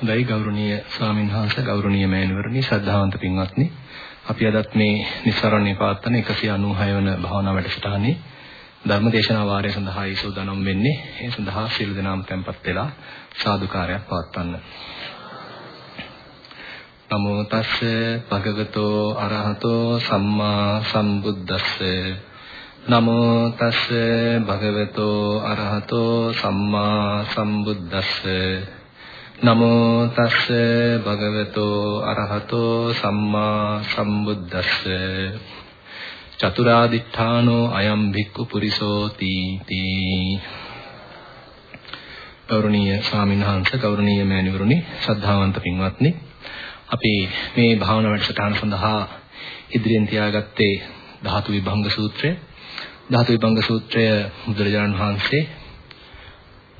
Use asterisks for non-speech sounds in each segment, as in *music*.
හොඳයි ගෞරවනීය ස්වාමින්වහන්සේ ගෞරවනීය මෑණිවරණි ශ්‍රද්ධාවන්ත පින්වත්නි. අපි අදත් මේ නිස්සාරණ්‍ය පාත්තන 196 වන භාවනා වැඩසටහනේ ධර්මදේශනා වාරය සඳහායි සූදානම් වෙන්නේ. ඒ සඳහා සියලු දෙනාම tempත් වෙලා සාදුකාරයක් පවත්වන්න. නමෝ තස්ස භගවතෝ අරහතෝ සම්මා සම්බුද්දස්ස. නමෝ තස්ස භගවතෝ අරහතෝ සම්මා සම්බුද්දස්ස. නමෝ තස්ස භගවතෝ අරහතෝ සම්මා සම්බුද්දස්ස චතුරාදිඨානෝ අයම් භික්ඛු පුරිසෝ තීති. ගෞරවනීය ස්වාමීන් වහන්සේ ගෞරවනීය මෑණිවරුනි ශ්‍රද්ධාවන්ත පින්වත්නි අපි මේ භාවනා වැඩසටහන සඳහා ඉදිරියෙන් තියාගත්තේ ධාතු විභංග සූත්‍රය. ධාතු විභංග සූත්‍රය බුදුරජාණන් වහන්සේ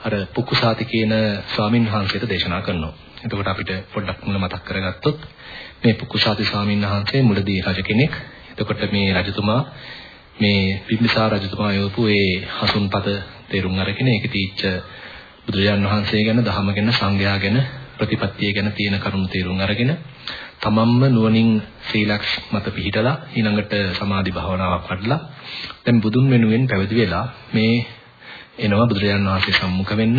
අර පුකුසාති කියන ස්වාමින් වහන්සේට දේශනා කරනවා. එතකොට අපිට පොඩ්ඩක් මුල මතක් කරගත්තොත් මේ පුකුසාති ස්වාමින් වහන්සේ මුලදී රජ කෙනෙක්. එතකොට මේ රජතුමා මේ බිම්බිසාර රජතුමා යොපු ඒ හසුන්පත තේරුම් අරගෙන ඒකේ තීච්ච බුදුරජාන් වහන්සේ ගැන, ධහම ගැන, සංඝයා ගැන, ප්‍රතිපත්තිය ගැන තියෙන කරුණු තේරුම් අරගෙන තමන්ම නුවණින් සීලක්ෂ මත පිහිටලා ඊළඟට සමාධි භාවනාවක් වඩලා දැන් බුදුන් වෙනුවෙන් පැවිදි වෙලා මේ එනවා බුදුරජාණන් වහන්සේ සම්මුඛ වෙන්න.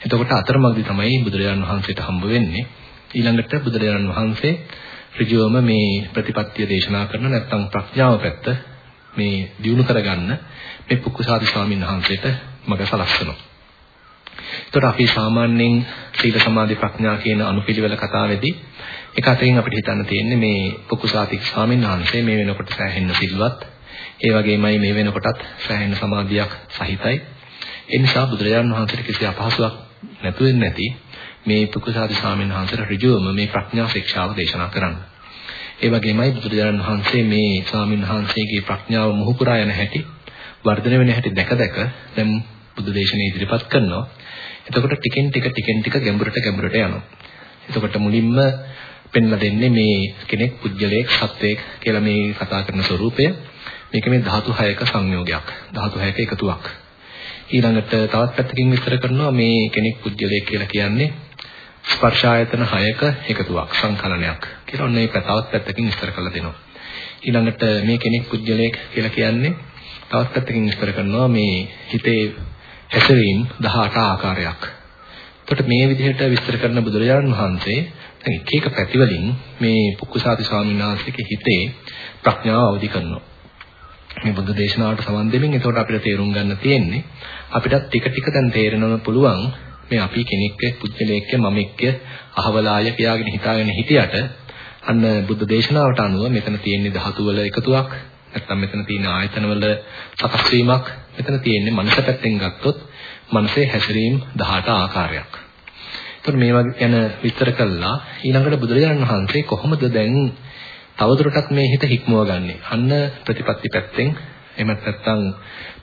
එතකොට අතරමඟදී තමයි බුදුරජාණන් වහන්සේට හම්බ වෙන්නේ. ඊළඟට බුදුරජාණන් වහන්සේ ඍජුවම මේ ප්‍රතිපත්තිය දේශනා කරන නැත්නම් ප්‍රඥාව පැත්ත මේ දියුණු කරගන්න මේ පුක්කුසාදි ස්වාමීන් වහන්සේට මඟ සලස්වනවා. එතකොට අපි සාමාන්‍යයෙන් සීල සමාධි ප්‍රඥා කියන අනුපිළිවෙල කතාවේදී එක අතකින් අපිට හිතන්න තියෙන්නේ මේ පුක්කුසාති ස්වාමීන් වහන්සේ මේ වෙනකොට සෑහෙන්න සිල්වත් ඒ වගේමයි මේ වෙනකොටත් සෑහෙන්න සමාධියක් සහිතයි ඒ නිසා බුදුරජාණන් වහන්සේට කිසි අපහසුයක් නැතු වෙන්නේ නැති මේ පුකුසාදි ස්වාමීන් වහන්සේට ඍජුවම මේ ප්‍රඥා ශික්ෂාව දේශනා කරන්න. ඒ වගේමයි බුදුරජාණන් වහන්සේ මේ ස්වාමීන් වහන්සේගේ ප්‍රඥාව මුහුකුරා යන හැටි වර්ධනය වෙන හැටි දැක දැක දැන් බුදු දේශනේ ඉදිරිපත් කරනවා. එතකොට ටිකෙන් ටික ටිකෙන් ටික ගැඹුරට ගැඹුරට යනවා. එතකොට මුලින්ම පෙන්ලා දෙන්නේ මේ කෙනෙක් පුජ්‍යලයක් සත්වයක් කියලා මේ කතා කරන ස්වરૂපය. මේක මේ ධාතු 6ක සංයෝගයක්. ධාතු 6ක එකතුවක්. ඊළඟට තවත් පැත්තකින් විස්තර කරනවා මේ කෙනෙක් පුජ්‍යලයක් කියලා කියන්නේ ස්පර්ශ ආයතන 6ක එකතුවක් සංකලනයක් කියලා ඔන්න ඒක තවත් පැත්තකින් විස්තර කරලා දෙනවා. ඊළඟට මේ කෙනෙක් පුජ්‍යලයක් කියලා කියන්නේ තවත් පැත්තකින් විස්තර කරනවා මේ හිතේ හැසිරීම් 18 ආකාරයක්. එතකොට මේ විදිහට විස්තර කරන බුදුරජාණන් වහන්සේ දැන් එක එක පැතිවලින් මේ පුක්කුසාති ස්වාමීන් වහන්සේගේ හිතේ ප්‍රඥාව අවදි කරනවා. මේ බුද්ධ දේශනාවට සමන් දෙමින් එතකොට අපිට තේරුම් ගන්න තියෙන්නේ අපිටත් ටික ටික දැන් තේරෙනව පුළුවන් මේ අපි කෙනෙක්ක පුජ්‍යලයක මමෙක්ක අහවලාය කියාගෙන හිතාගෙන හිටියට අන්න බුද්ධ දේශනාවට අනුව මෙතන තියෙන්නේ ධාතු වල එකතුවක් නැත්නම් මෙතන තියෙන ආයතන වල සකස් වීමක් මෙතන තියෙන්නේ මනස පැත්තෙන් ගත්තොත් මනසේ හැසිරීම් 18 ආකාරයක්. ඒතකොට මේවා ගැන විස්තර කළා ඊළඟට බුදුරජාණන් වහන්සේ කොහොමද දැන් තවදුරටත් මේ හිත හික්මව ගන්නෙ. අන්න ප්‍රතිපත්ති පැත්තෙන් එහෙම නැත්නම්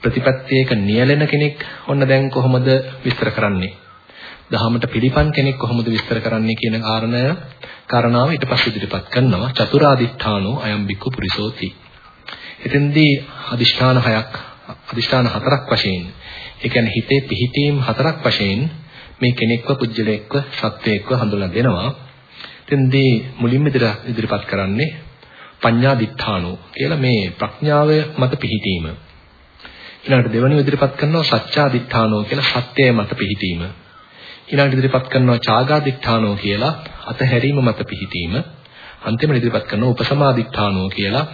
ප්‍රතිපත්තියක නියැලෙන කෙනෙක් ඔන්න දැන් කොහොමද විස්තර කරන්නේ? දහමට පිළිපන් කෙනෙක් කොහොමද විස්තර කරන්නේ කියන කාරණය කාරණාව ඊට පස්සේ ඉදිරිපත් කරනවා චතුරාදිඨානෝ අයම් බික්කු පුරිසෝති. එතෙන්දී අදිෂ්ඨාන හයක් අදිෂ්ඨාන හතරක් වශයෙන් ඒ කියන්නේ හිතේ පිහිටීම් හතරක් වශයෙන් මේ කෙනෙක්ව පුජ්‍යලෙක්ව සත්වයක්ව හඳුන්ලා දෙනවා. එතෙන්දී මුලින්ම ඉදිරිපත් කරන්නේ පඤ්ඤා දිඨානෝ කියලා මේ ප්‍රඥාව මත පිහිටීම. ඊළඟට දෙවැනි ඉදිරිපත් කරනවා සත්‍යා දිඨානෝ කියලා සත්‍යය මත පිහිටීම. ඊළඟට ඉදිරිපත් කරනවා චාගා දිඨානෝ කියලා අතහැරීම මත පිහිටීම. අන්තිමට ඉදිරිපත් කරනවා උපසමා දිඨානෝ කියලා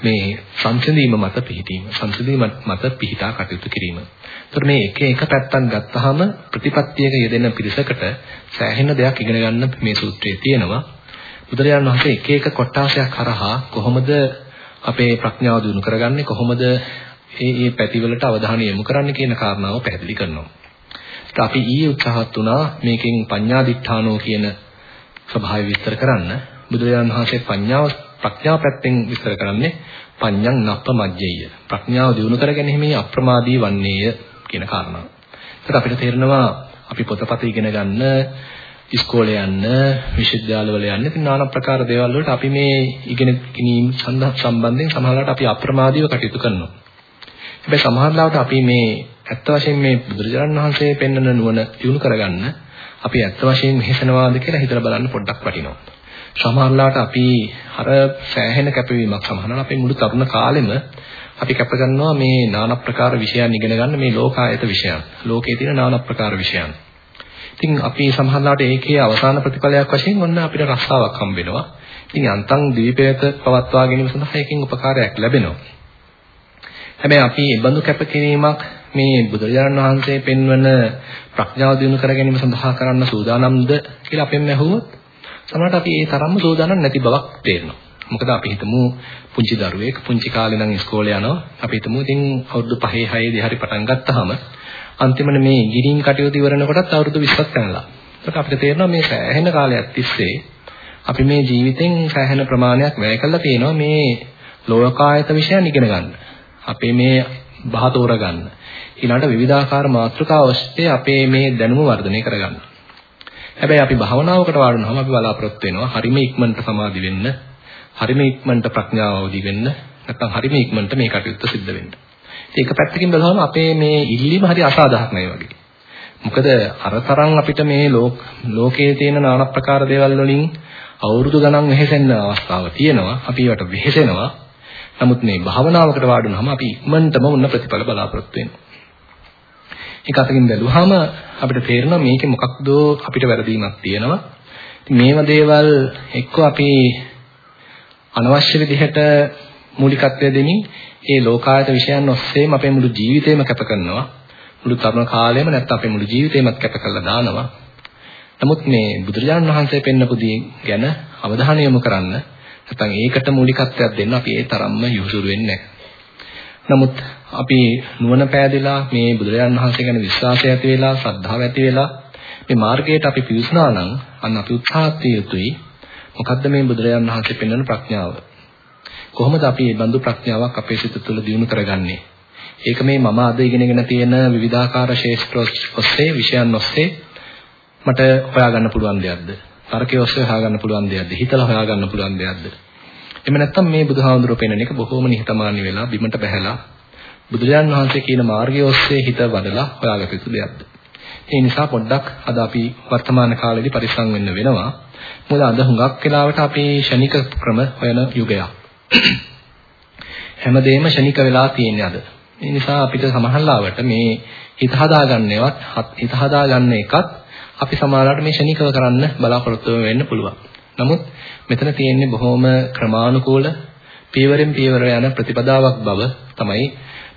මේ සංසිඳීම මත පිහිටීම. සංසිඳීම මත පිහිටා කටයුතු කිරීම. ඒතර මේ එක එක පැත්තක් ගත්තාම ප්‍රතිපත්තියක යෙදෙන පිරිසකට සෑහෙන දෙයක් ඉගෙන ගන්න මේ සූත්‍රයේ තියෙනවා. බුදුරජාණන් වහන්සේ එක එක කොටාසයක් කරහා කොහොමද අපේ ප්‍රඥාව දිනු කරගන්නේ කොහොමද ඒ ඒ පැතිවලට අවධානය යොමු කරන්න කියන කාරණාව පැහැදිලි කරනවා. ඒක අපි ඊයේ උත්සාහත් වුණා මේකෙන් පඤ්ඤාදිඨානෝ කියන ස්වභාවය විස්තර කරන්න. බුදුරජාණන් වහන්සේ පඤ්ඤාව ප්‍රඥා පැත්තෙන් විස්තර කරන්නේ පඤ්ඤං නප්පමජ්ජය. ප්‍රඥාව දිනු කර ගැනීමේ අප්‍රමාදී වන්නේය කියන කාරණාව. ඒකට අපිට තේරෙනවා අපි පොතපත ඉගෙන ගන්න ඉස්කෝලේ යන්න, විශ්වවිද්‍යාලවල යන්න, ඉතින් নানা ප්‍රකාර දේවල් වලට අපි මේ ඉගෙන ගැනීම සම්බන්ධයෙන් සමහරවිට අපි අප්‍රමාදීව කටයුතු කරනවා. හැබැයි සමහරවිට අපි මේ ඇත්ත වශයෙන් මේ බුදුරජාණන් වහන්සේ පෙන්වන නුවණ දිනු කරගන්න අපි ඇත්ත වශයෙන් මෙහෙසනවාද කියලා හිතලා බලන්න පොඩ්ඩක් වටිනවා. සමහරලාට අපි අර සෑහෙන කැපවීමක් සමහරවල් අපේ මුළු තරුණ කාලෙම අපි කැප කරනවා මේ নানা ප්‍රකාර විෂයන් ඉගෙන ගන්න මේ ලෝකායත විෂයන්. ලෝකයේ තියෙන নানা ප්‍රකාර විෂයන්. ඉතින් අපි සමහරලාට ඒකේ අවසාන ප්‍රතිඵලයක් වශයෙන් ඔන්න අපිට රස්සාවක් හම්බ වෙනවා. ඉතින් යන්තම් දීපයක පවත්වා ගැනීම සඳහා එකකින් උපකාරයක් ලැබෙනවා. හැබැයි අපි මේ බඳු කැපකිරීමක් මේ බුදුරජාණන් වහන්සේ පෙන්වන ප්‍රඥාව දිනු කර ගැනීම සඳහා කරන්න සූදානම්ද කියලා අපෙන් ඇහුවොත් සමහරට අපි ඒ තරම්ම සූදානම් නැති බවක් තේරෙනවා. මොකද අපි හිතමු පුංචි දරුවෙක් පුංචි කාලේ නම් ඉස්කෝලේ යනවා. අපි හිතමු ඉතින් අවුරුදු 5 6 දී හරි පටන් ගත්තාම අන්තිමට මේ ගිරින් කටයුතු ඉවරනකොටත් අවුරුදු 20ක් යනවා. ඒකට අපිට තේරෙනවා මේ සෑහෙන කාලයක් තිස්සේ අපි මේ ජීවිතෙන් සෑහෙන ප්‍රමාණයක් වැය කළා තියෙනවා මේ ලෝකායත විෂයන් ඉගෙන ගන්න. අපේ මේ බහ තෝරගන්න. ඊළඟට විවිධාකාර මාතෘකා ඔස්සේ අපේ මේ දැනුම වර්ධනය කරගන්න. හැබැයි අපි භවනාවකට වාඩුනහම අපි බලාපොරොත්තු වෙනවා හරිම ඉක්මනට සමාධි වෙන්න, හරිම ඉක්මනට ප්‍රඥාව අවදි වෙන්න, නැත්නම් හරිම ඉක්මනට මේ කටයුත්ත සිද්ධ වෙන්න. ඒක පැත්තකින් බලනවාම අපේ මේ ඉල්ලීම හරි අසාධාරණයි වගේ. මොකද අරතරන් අපිට මේ ලෝකයේ තියෙන নানা ප්‍රකාර දේවල් වලින් අවුරුදු ගණන් වෙහෙසෙන්න අවස්ථාව තියෙනවා. අපි ඒවට වෙහෙසෙනවා. නමුත් මේ භාවනාවකට වාඩුනහම අපි ඉක්මනටම උන්න ප්‍රතිඵල බලාපොරොත්තු වෙනවා. ඒක අතකින් බැලුවාම අපිට තේරෙනවා මේකේ මොකක්ද අපිට වැරදීමක් තියෙනවා. මේවා දේවල් එක්ක අපි අනවශ්‍ය විදිහට මූලිකත්වය දෙමින් ඒ ලෝකායත විෂයන් ඔස්සේම අපේ මුළු ජීවිතේම කැප කරනවා. මුළු තරුණ කාලයම නැත්නම් අපේ මුළු ජීවිතේමත් කැප කරලා දානවා. නමුත් මේ බුදුරජාණන් වහන්සේ පෙන්නපු දේ ගැන අවධානය යොමු කරන්න නැත්නම් ඒකට මූලිකත්වයක් දෙන්න අපි ඒ තරම්ම යොහුසුරු වෙන්නේ නමුත් අපි නුවණ පෑදෙලා මේ බුදුරජාණන් වහන්සේ ගැන විශ්වාසය ඇති වෙලා ශ්‍රද්ධාව ඇති වෙලා මේ මාර්ගයට අපි පිවිසුනා නම් අන්න අපි උත්සාහත් යුතුයි මොකද්ද මේ බුදුරජාණන් වහන්සේ පෙන්වන ප්‍රඥාව කොහොමද අපි මේ බඳු ප්‍රඥාවක් අපේ සිත තුළ දියුණු කරගන්නේ ඒක මේ මම අද ඉගෙනගෙන තියෙන විවිධාකාර ශේෂ්ත්‍ර ඔස්සේ විෂයන් ඔස්සේ මට හොයාගන්න පුළුවන් දෙයක්ද? තර්කයේ ඔස්සේ හොයාගන්න පුළුවන් දෙයක්ද? හිතලා හොයාගන්න පුළුවන් දෙයක්ද? එහෙම නැත්නම් මේ බුදුහාමුදුරුවෝ පෙන්වන එක බොහොම නිහතමානී වෙලා බිමට බැහැලා බුදුරජාන් වහන්සේ කියන මාර්ගය ඔස්සේ හිත වඩලා හොයාගත යුතු දෙයක්ද? ඒ නිසා පොඩ්ඩක් අද අපි වර්තමාන කාලේදී පරිස්සම් වෙන්න වෙනවා. මොකද අද හුඟක් වෙලාවට අපි ෂණික ක්‍රම හොයන යුගයක්. හැමදේම ෂණික වෙලා තියෙන්නේ අද. ඒ නිසා අපිට සමහරවිට මේ හිත හදාගන්නේවත් හිත හදාගන්න එකත් අපි සමහරවිට මේ ෂණිකව කරන්න බලාපොරොත්තු වෙන්න පුළුවන්. නමුත් මෙතන තියෙන්නේ බොහොම ක්‍රමානුකූල පියවරෙන් පියවර යන ප්‍රතිපදාවක් බව තමයි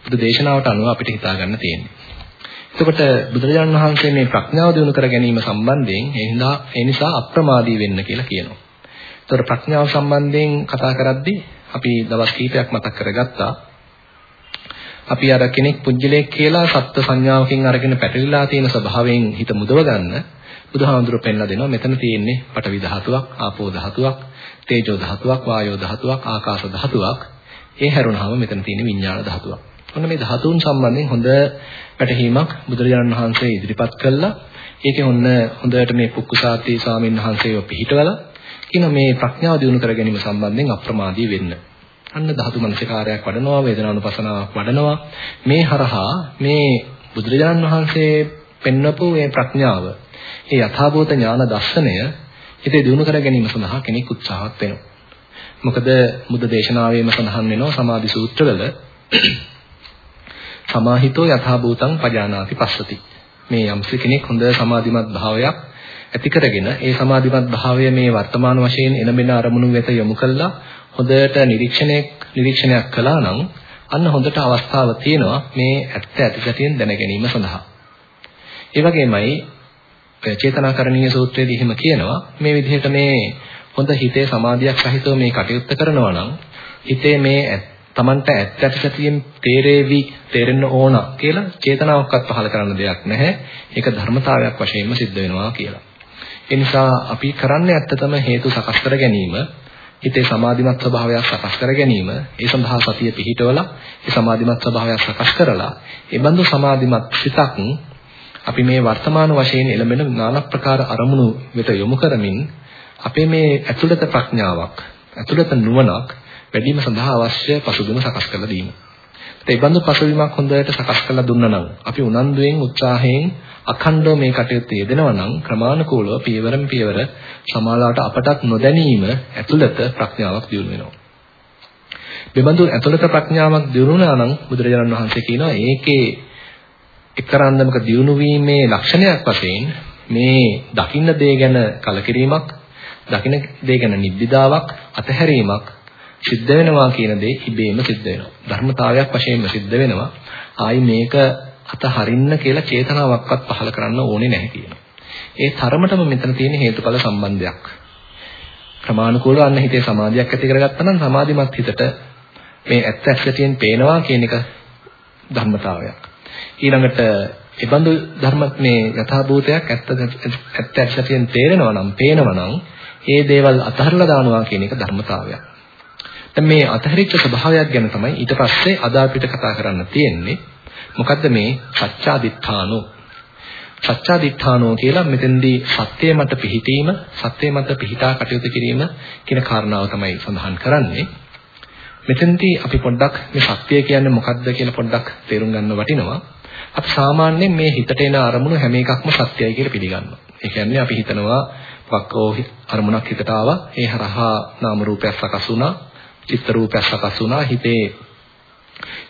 බුදු දේශනාවට අනුව අපිට හිතා ගන්න තියෙන්නේ. එතකොට බුදුරජාණන් වහන්සේ මේ ප්‍රඥාව දිනු කර ගැනීම සම්බන්ධයෙන් එහිඳා ඒ නිසා අප්‍රමාදී වෙන්න කියලා කියනවා. එතකොට ප්‍රඥාව සම්බන්ධයෙන් කතා කරද්දී අපි දවස් කිහිපයක් මතක් කරගත්තා. අපි අර කෙනෙක් පුජ්‍යලයක් කියලා සත්ත්ව සංඥාවකින් අරගෙන පැටලිලා තියෙන ස්වභාවයෙන් හිත මුදව ගන්න බුදුහාමුදුරුව පෙන්ලා දෙනවා මෙතන තියෙන්නේ පඨවි ධාතුවක් ආපෝ ධාතුවක් තේජෝ ධාතුවක් වායෝ ධාතුවක් ආකාශ ධාතුවක් ඒ හැරුණාම මෙතන තියෙන විඥාන ධාතුවක් ඔන්න මේ ධාතුන් සම්බන්ධයෙන් හොඳ පැටහීමක් බුදුරජාණන් වහන්සේ ඉදිරිපත් කළා. ඒකේ ඔන්න හොඳට මේ පුක්කුසාති ස්වාමීන් වහන්සේව පිළිහිටවලා කියන මේ ප්‍රඥාව දියුණු කර ගැනීම සම්බන්ධයෙන් අප්‍රමාදී වෙන්න. අන්න ධාතු මනසිකාරයක් වඩනවා වේදනානුපසනාවක් වඩනවා. මේ හරහා මේ බුදුරජාණන් වහන්සේ පෙන්වපු මේ ප්‍රඥාව ඒ යථාභූත ඥාන දර්ශනය හිතේ දිනු කර ගැනීම සඳහා කෙනෙක් උත්සාහවත් වෙනවා. මොකද බුද්ධ දේශනාවේම සඳහන් වෙනවා සමාධි සූත්‍රවල සමාහිතෝ යථාභූතං පජානාති පස්සති මේ යම්ස කෙනෙක් හොඳ සමාධිමත් භාවයක් ඇති කරගෙන ඒ සමාධිමත් භාවය මේ වර්තමාන වශයෙන් එනබෙන අරමුණු වෙත යොමු කළා හොඳට නිරීක්ෂණයක් නිරීක්ෂණයක් කළා නම් අන්න හොඳට අවස්ථාව තියෙනවා මේ ඇත්ත ඇතිසැටියෙන් දැන ගැනීම සඳහා. ඒ වගේමයි චේතනාකරණීය සූත්‍රයේදී එහෙම කියනවා මේ විදිහට මේ හොඳ හිතේ සමාධියක් සහිතව මේ කටයුත්ත කරනවා නම් හිතේ මේ Tamanට ඇත්ත ඇතිසැටියෙන් තේරෙවි තේරෙන්න ඕන කියලා චේතනාවක්වත් පහළ කරන්න දෙයක් නැහැ. ඒක ධර්මතාවයක් වශයෙන්ම සිද්ධ වෙනවා කියලා. ඒ නිසා අපි කරන්නේ ඇත්තටම හේතු සකස් කර ගැනීම හිතේ සමාධිමත් ස්වභාවයක් සකස් කර ගැනීම ඒ සඳහා සතිය පිහිටවලා ඒ සමාධිමත් ස්වභාවයක් සකස් කරලා ඒ බඳු සමාධිමත් සිතක් අපි මේ වර්තමාන වශයෙන් එළඹෙන নানা ප්‍රකාර අරමුණු වෙත යොමු කරමින් අපේ මේ ඇතුළත ප්‍රඥාවක් ඇතුළත නුවණක් වැඩිම සඳහා අවශ්‍ය පසුබිම සකස් කරලා දීම. ඒ බඳු පසුබිමක් හොඳට සකස් කරලා දුන්නා නම් අපි උනන්දුවෙන් උත්සාහයෙන් අඛණ්ඩව මේ කටයුත්ත යෙදෙනවා නම් ක්‍රමානුකූලව පියවරම පියවර සමාලාවට අපටත් නොදැනීම ඇතුළත ප්‍රඥාවක් දියුණු වෙනවා. මෙබඳු ඇතුළත ප්‍රඥාවක් දියුණුනා නම් බුදුරජාණන් වහන්සේ කියනවා ඒකේ එක්තරාන්දමක දියුණු වීමේ ලක්ෂණයක් වශයෙන් මේ දකින්න දේ ගැන කලකිරීමක්, දකින්න දේ ගැන නිබ්බිදාවක්, අතහැරීමක් සිද්ධ වෙනවා කියන දේ ඉබේම සිද්ධ වෙනවා. ධර්මතාවයක් වශයෙන්ම සිද්ධ වෙනවා. ආයි මේක අතහරින්න කියලා චේතනාවක්වත් පහළ කරන්න ඕනේ නැහැ කියනවා. ඒ තරමටම මෙතන තියෙන හේතුඵල සම්බන්ධයක්. ප්‍රමාණිකෝල අන්න හිතේ සමාධියක් ඇති කරගත්තා නම් සමාධිමත් හිතට මේ ඇත්ත ඇත්තටියෙන් පේනවා කියන එක ධර්මතාවයක්. ඊළඟට ඒබඳු ධර්ම මේ යථාභූතයක් ඇත්ත ඇත්ත ඇත්තටියෙන් තේරෙනවා නම් පේනවා නම් ඒ දේවල් අතහරලා දානවා කියන එක ධර්මතාවයක්. දැන් මේ අතහැරිච්ච ස්වභාවයක් ගැන තමයි ඊට පස්සේ අද අපිට කතා කරන්න තියෙන්නේ. මොකද්ද මේ සත්‍යාදිඨානෝ? සත්‍යාදිඨානෝ කියලා මෙතෙන්දී සත්‍යය මත පිහිටීම, සත්‍යය මත පිහිටා කටයුතු කිරීම කියන කාරණාව තමයි සඳහන් කරන්නේ. මෙතෙන්දී අපි පොඩ්ඩක් මේ සත්‍යය කියන්නේ මොකක්ද කියලා පොඩ්ඩක් තේරුම් ගන්න වටිනවා. අපි සාමාන්‍යයෙන් මේ හිතට එන අරමුණු හැම එකක්ම සත්‍යයි කියලා පිළිගන්නවා. ඒ කියන්නේ අපි හිතනවා වක්කෝ අරමුණක් හිතට ආවා, ඒ හරහා නාම රූපයක් සකස් වුණා, චිත්ත රූපයක් සකස් වුණා, හිතේ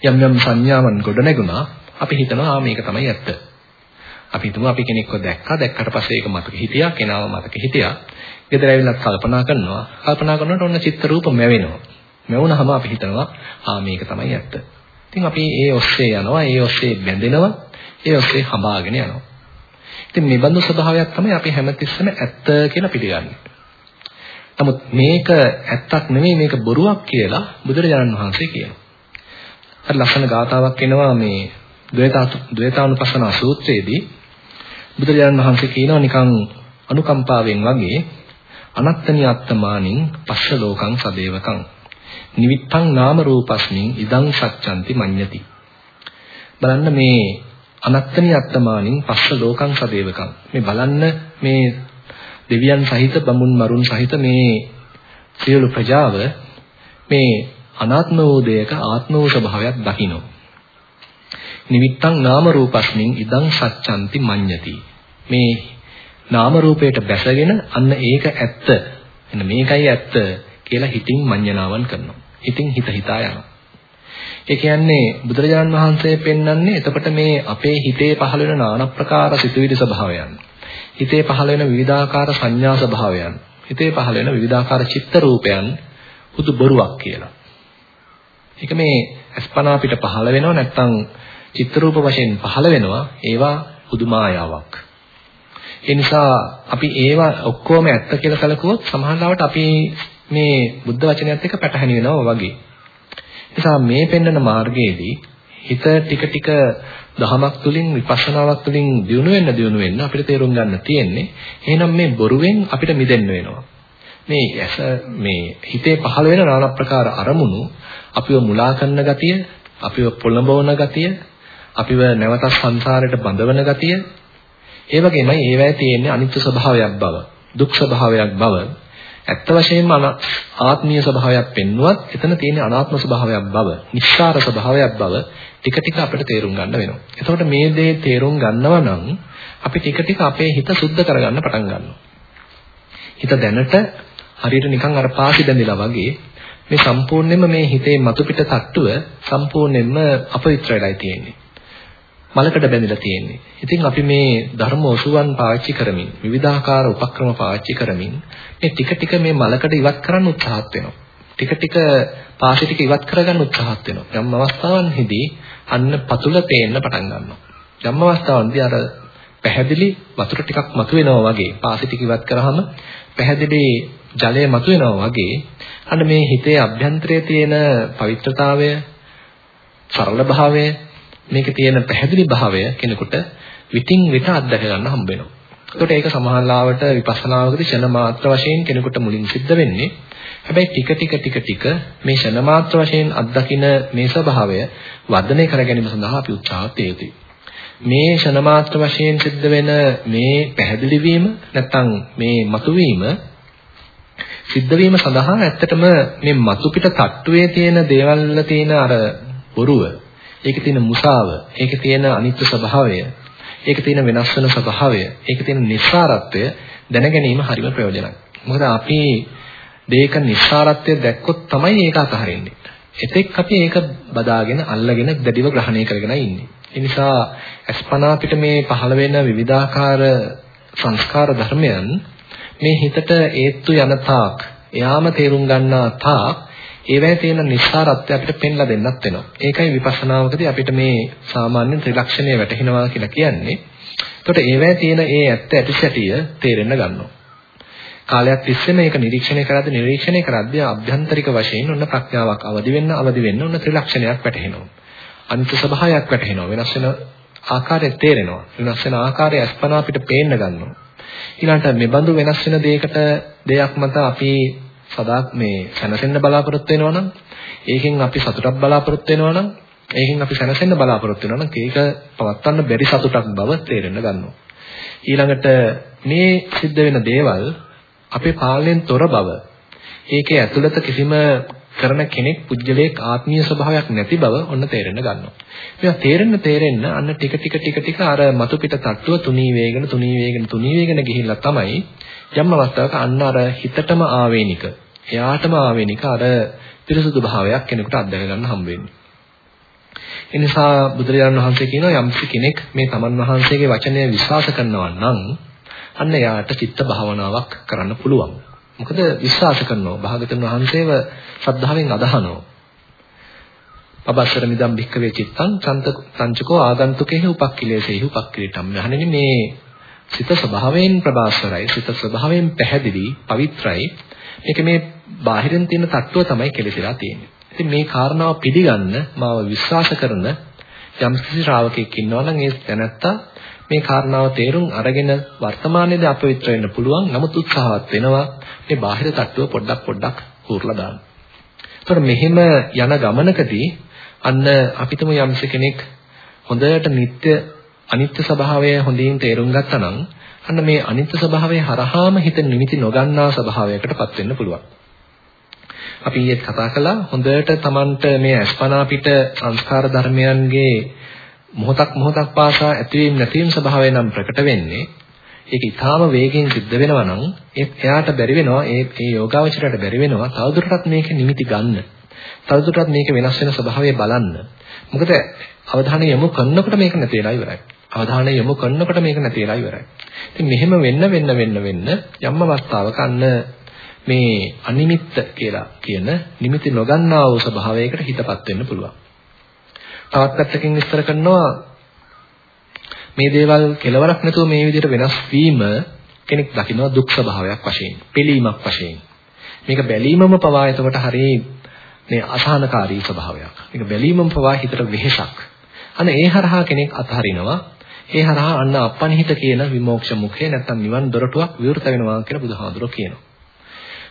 යම් යම් සංඥාවන් ගොඩ නැගුණා. අපි හිතනවා ආ මේක තමයි ඇත්ත. අපි හිතමු අපි කෙනෙක්ව දැක්කා, දැක්කට පස්සේ ඒක මතක හිටියා, කෙනාව මතක හිටියා. ගෙදර ඇවිල්ලා කල්පනා කරනවා. කල්පනා කරනකොට ඔන්න චිත්ත රූප මැවෙනවා. මැවුනහම අපි හිතනවා ආ මේක තමයි ඇත්ත. ඉතින් අපි ඒ ඔස්සේ යනවා, ඒ ඔස්සේ බැඳෙනවා, ඒ ඔස්සේ හඹාගෙන යනවා. ඉතින් මේ බඳු ස්වභාවයක් තමයි අපි හැමතිස්සෙම ඇත්ත කියලා පිළිගන්නේ. නමුත් මේක ඇත්තක් නෙමෙයි මේක බොරුවක් කියලා බුදුරජාණන් වහන්සේ කියනවා. අර ලස්සන ගාතාවක් එනවා මේ ද්වේතානුපස්සන සූත්‍රයේදී. බුදුරජාණන් වහන්සේ කියනවා නිකන් අනුකම්පාවෙන් වගේ අනත්තනි අත්තමානින් පස්ස ලෝකං සදේවකං. නිවිත්තං නාම රූපස්මින් ඉදං සච්ඡන්ති මඤ්ඤති. බලන්න මේ අනත්තනි අත්තමානින් පස්ස ලෝකං සදේවකං. මේ බලන්න මේ දෙවියන් සහිත බමුන් මරුන් සහිත මේ සියලු ප්‍රජාව මේ අනාත්ම වූ දෙයක ආත්ම වූ ස්වභාවයක් දකින්න. නිමිත්තං නාම රූපස්මින් ඉදං සච්ඡන්ති මඤ්ඤති. මේ නාම රූපයට බැසගෙන අන්න ඒක ඇත්ත. එන්න මේකයි ඇත්ත කියලා හිතින් මඤ්ඤණාවන් කරනවා. ඉතින් හිත හිතා යනවා. ඒ කියන්නේ බුදුරජාණන් වහන්සේ පෙන්වන්නේ එතකොට මේ අපේ හිතේ පහළ වෙන নানা ප්‍රකාර සිතුවිලි ස්වභාවයන්. හිතේ පහළ වෙන විවිධාකාර සංඥා ස්වභාවයන්. හිතේ පහළ වෙන විවිධාකාර චිත්ත රූපයන් හුදු බොරුවක් කියලා. ඒක මේ අස්පනා පිට පහළ වෙනව නැත්නම් චිත්‍රූප වශයෙන් පහළ වෙනවා ඒවා හුදු මායාවක්. ඒ නිසා අපි ඒවා ඔක්කොම ඇත්ත කියලා කලකුවොත් සමහරවිට අපි මේ බුද්ධ වචනයත් එක්ක පැටහැනි වෙනවා වගේ. නිසා මේ පෙන්වන මාර්ගයේදී හිත ටික ටික දහමක් තුලින් විපස්සනාවක් තුලින් දියුණු වෙන්න දියුණු වෙන්න අපිට තේරුම් ගන්න තියෙන්නේ එහෙනම් මේ බොරුවෙන් අපිට මිදෙන්න වෙනවා. මේ ඇස මේ හිතේ පහළ වෙන নানা ප්‍රකාර අරමුණු අපිව මුලා කරන ගතිය, අපිව පොළඹවන ගතිය, අපිව නැවත සංසාරයට බඳවන ගතිය, ඒ වගේමයි ඒවැය තියෙන්නේ අනිත්‍ය ස්වභාවයක් බව, දුක් ස්වභාවයක් බව, ඇත්ත වශයෙන්ම ආත්මීය ස්වභාවයක් පෙන්වුවත් එතන තියෙන අනාත්ම ස්වභාවයක් බව, නිස්සාර ස්වභාවයක් බව ටික ටික අපිට තේරුම් ගන්න වෙනවා. එතකොට මේ දේ තේරුම් ගන්නවා නම් අපි ටික ටික අපේ හිත සුද්ධ කරගන්න පටන් ගන්නවා. හිත දැනට හරියට නිකන් අර පාසි බැඳිලා වගේ මේ සම්පූර්ණයෙන්ම මේ හිතේ මතුපිට තට්ටුව සම්පූර්ණයෙන්ම අපවිත්‍ර වෙලායි තියෙන්නේ. මලකඩ බැඳිලා තියෙන්නේ. ඉතින් අපි මේ ධර්ම ඔසුවන් පාවිච්චි කරමින් විවිධාකාර උපක්‍රම පාවිච්චි කරමින් මේ ටික ටික මේ මලකඩ ඉවත් කරන්න උත්සාහත් වෙනවා. ටික ටික පාසි ටික ඉවත් කරගන්න උත්සාහත් වෙනවා. යම් අවස්ථාවන්හිදී අන්න පතුල පේන්න පටන් ගන්නවා. ධම්ම අවස්ථාවන්දී අර පැහැදිලි වතුර ටිකක් මතුවෙනවා වගේ පාසි ටික ඉවත් කරාම පැහැදිලි ජලය මතුවෙනවා වගේ අන්න මේ හිතේ අභ්‍යන්තරයේ තියෙන පවිත්‍රතාවය සරල භාවය මේකේ තියෙන පැහැදිලි භාවය කෙනෙකුට විтин විට අත්දැක ගන්න හම්බ වෙනවා. ඒකට ඒක සමහරවිට විපස්සනාවකදී ෂණ මාත්‍ර වශයෙන් කෙනෙකුට මුලින් සිද්ධ වෙන්නේ හැබැයි ටික ටික ටික ටික මේ ක්ෂණ මාත්‍ර වශයෙන් අත්දකින මේ ස්වභාවය වර්ධනය කර ගැනීම සඳහා අපි උත්සාහත් යුතුයි. මේ ක්ෂණ මාත්‍ර වශයෙන් සිද්ධ වෙන මේ පැහැදිලි වීම නැත්නම් මේ මතුවීම සිද්ධ වීම සඳහා ඇත්තටම මේ මතු පිට තට්ටුවේ තියෙන දේවල් වල තියෙන අර බොරුව, ඒකේ තියෙන මුසාව, ඒකේ තියෙන අනිත්‍ය ස්වභාවය, ඒකේ තියෙන වෙනස් වෙන ස්වභාවය, ඒකේ තියෙන නිස්සාරත්වය දැන ගැනීම හරිම ප්‍රයෝජනයි. මොකද අපි දෙයක නිස්සාරත්වය දැක්කොත් තමයි ඒක අතහරින්නේ. එතෙක් අපි ඒක බදාගෙන අල්ලගෙන දැඩිව ග්‍රහණය කරගෙන ඉන්නේ. ඒ නිසා අස්පනා පිට මේ පහළ වෙන විවිධාකාර සංස්කාර ධර්මයන් මේ හිතට ඒත්තු යන තාක් එයාම තේරුම් ගන්නා තාක් ඒවැය තියෙන නිස්සාරත්වය අපිට පෙන්ලා දෙන්නත් වෙනවා. ඒකයි විපස්සනාවකදී අපිට මේ සාමාන්‍ය ත්‍රිලක්ෂණය වැටහෙනවා කියලා කියන්නේ. එතකොට ඒවැය තියෙන ඒ ඇත්ත ඇතිසැටිය තේරෙන්න ගන්නවා. කාලයක් තිස්සේ මේක නිරීක්ෂණය කරද්දී නිරීක්ෂණය කරද්දී අභ්‍යන්තරික වශයෙන් ඔන්න ප්‍රඥාවක් අවදි වෙන්න අවදි වෙන්න ඔන්න ත්‍රිලක්ෂණයක් වැටහෙනවා. අනිත්‍ය ස්වභාවයක් වැටහෙනවා. වෙනස් වෙන ආකාරය තේරෙනවා. වෙනස් වෙන ආකාරය අස්පනා අපිට පේන්න ගන්නවා. ඊළඟට මේ බඳු වෙනස් වෙන දෙයකට දෙයක් මත අපි සදා මේ සැනසෙන්න බලාපොරොත්තු වෙනවා නම් ඒකෙන් අපි සතුටක් බලාපොරොත්තු වෙනවා නම් ඒකෙන් අපි සැනසෙන්න බලාපොරොත්තු වෙනවා නම් ඒක පවත්වන්න බැරි සතුටක් බව තේරෙන්න ගන්නවා. ඊළඟට මේ සිද්ධ වෙන දේවල් අපේ පාලනයෙන් තොර බව ඒකේ ඇතුළත කිසිම කරන කෙනෙක් පුජ්‍යලයක ආත්මීය ස්වභාවයක් නැති බව ඔන්න තේරෙන්න ගන්නවා. මේවා තේරෙන්න තේරෙන්න අන්න ටික ටික ටික ටික අර මතු පිට තට්ටුව තුනී වේගන තුනී වේගන තුනී වේගන ගිහිල්ලා තමයි යම් අවස්ථාවක අන්න අර හිතටම ආවේනික එයාටම ආවේනික අර පිරිසුදු භාවයක් කෙනෙකුට අත්දැක ගන්න හම්බ වෙන්නේ. ඒ නිසා බුදුරජාණන් වහන්සේ කියනවා යම්කිසි කෙනෙක් මේ තමන් වහන්සේගේ වචනය විශ්වාස කරනවා නම් අන්න එයාට චිත්ත භාවනාවක් කරන්න පුළුවන්. මොකද විශ්වාස කරනවා භාගතුන් වහන්සේව ශ්‍රද්ධාවෙන් අදහනවා. පබස්සර මිදම් භික්කවේ චිත්තං සංචකෝ ආගන්තුකේහි උපක්ඛිලේසෙහි උපක්ඛිලිටම්. යහනේ මේ සිත ස්වභාවයෙන් ප්‍රබාස්වරයි සිත ස්වභාවයෙන් පැහැදිලි පවිත්‍රයි මේක මේ බාහිරින් තියෙන තත්ත්වය තමයි කෙලෙසලා තියෙන්නේ ඉතින් මේ කාරණාව පිළිගන්න මාව විශ්වාස කරන යම් කිසි ශ්‍රාවකෙක් ඉන්නවා නම් ඒ දැනත්තා මේ කාරණාව තේරුම් අරගෙන වර්තමානයේදී අපවිත්‍ර වෙන්න පුළුවන්. නමුත් උත්සාහවත් වෙනවා මේ බාහිර තට්ටුව පොඩ්ඩක් පොඩ්ඩක් හූරලා දාන්න. ඒතර මෙහෙම යන ගමනකදී අන්න අපිටම යම්ස කෙනෙක් හොඳට නিত্য අනිත්‍ය ස්වභාවය හොඳින් තේරුම් ගත්තා නම් අන්න මේ අනිත්‍ය ස්වභාවය හරහාම හිත නිමිති නොගන්නා ස්වභාවයකටපත් වෙන්න පුළුවන්. අපි ඊයේ කතා කළා හොඳට Tamanට මේ අස්පනා පිට සංස්කාර ධර්මයන්ගේ මොහොතක් මොහොතක් පාසා ඇතිවීම නැතිවීම ස්වභාවය නම් ප්‍රකට වෙන්නේ ඒක ඊටාම වේගෙන් සිද්ධ වෙනවා නම් ඒ එයාට බැරි වෙනවා ඒ ඒ යෝගාවචරයට බැරි වෙනවා තවදුරටත් මේක නිමිති ගන්න. තවදුරටත් මේක වෙනස් වෙන ස්වභාවය බලන්න. මොකද අවධානය යොමු කරනකොට මේක නැති වෙලා ඉවරයි. අවධානය යොමු කරනකොට මේක නැති වෙලා ඉවරයි. ඉතින් මෙහෙම වෙන්න වෙන්න වෙන්න වෙන්න යම් අවස්ථාවක අන්න මේ අනිමිත්ත කියලා කියන නිමිති නොගන්නා වූ ස්වභාවයකට හිතපත් වෙන්න පුළුවන්. තවත් පැත්තකින් විස්තර කරනවා මේ දේවල් කෙලවරක් නැතුව මේ විදිහට වෙනස් වීම කෙනෙක් දකිනවා දුක් ස්වභාවයක් වශයෙන්, පිළීමක් වශයෙන්. මේක බැලීමම පවා එතකොට හරිය මේ අසහනකාරී ස්වභාවයක්. මේක බැලීමම පවා හිතට වෙහෙසක්. අන්න ඒ හරහා කෙනෙක් අතහරිනවා. ඒ හරහා අන්න අපනිහිත කියන විමෝක්ෂ මුඛය නැත්තම් නිවන් දොරටුවක් විවෘත වෙනවා කියලා බුදුහාඳුරෝ කියනවා.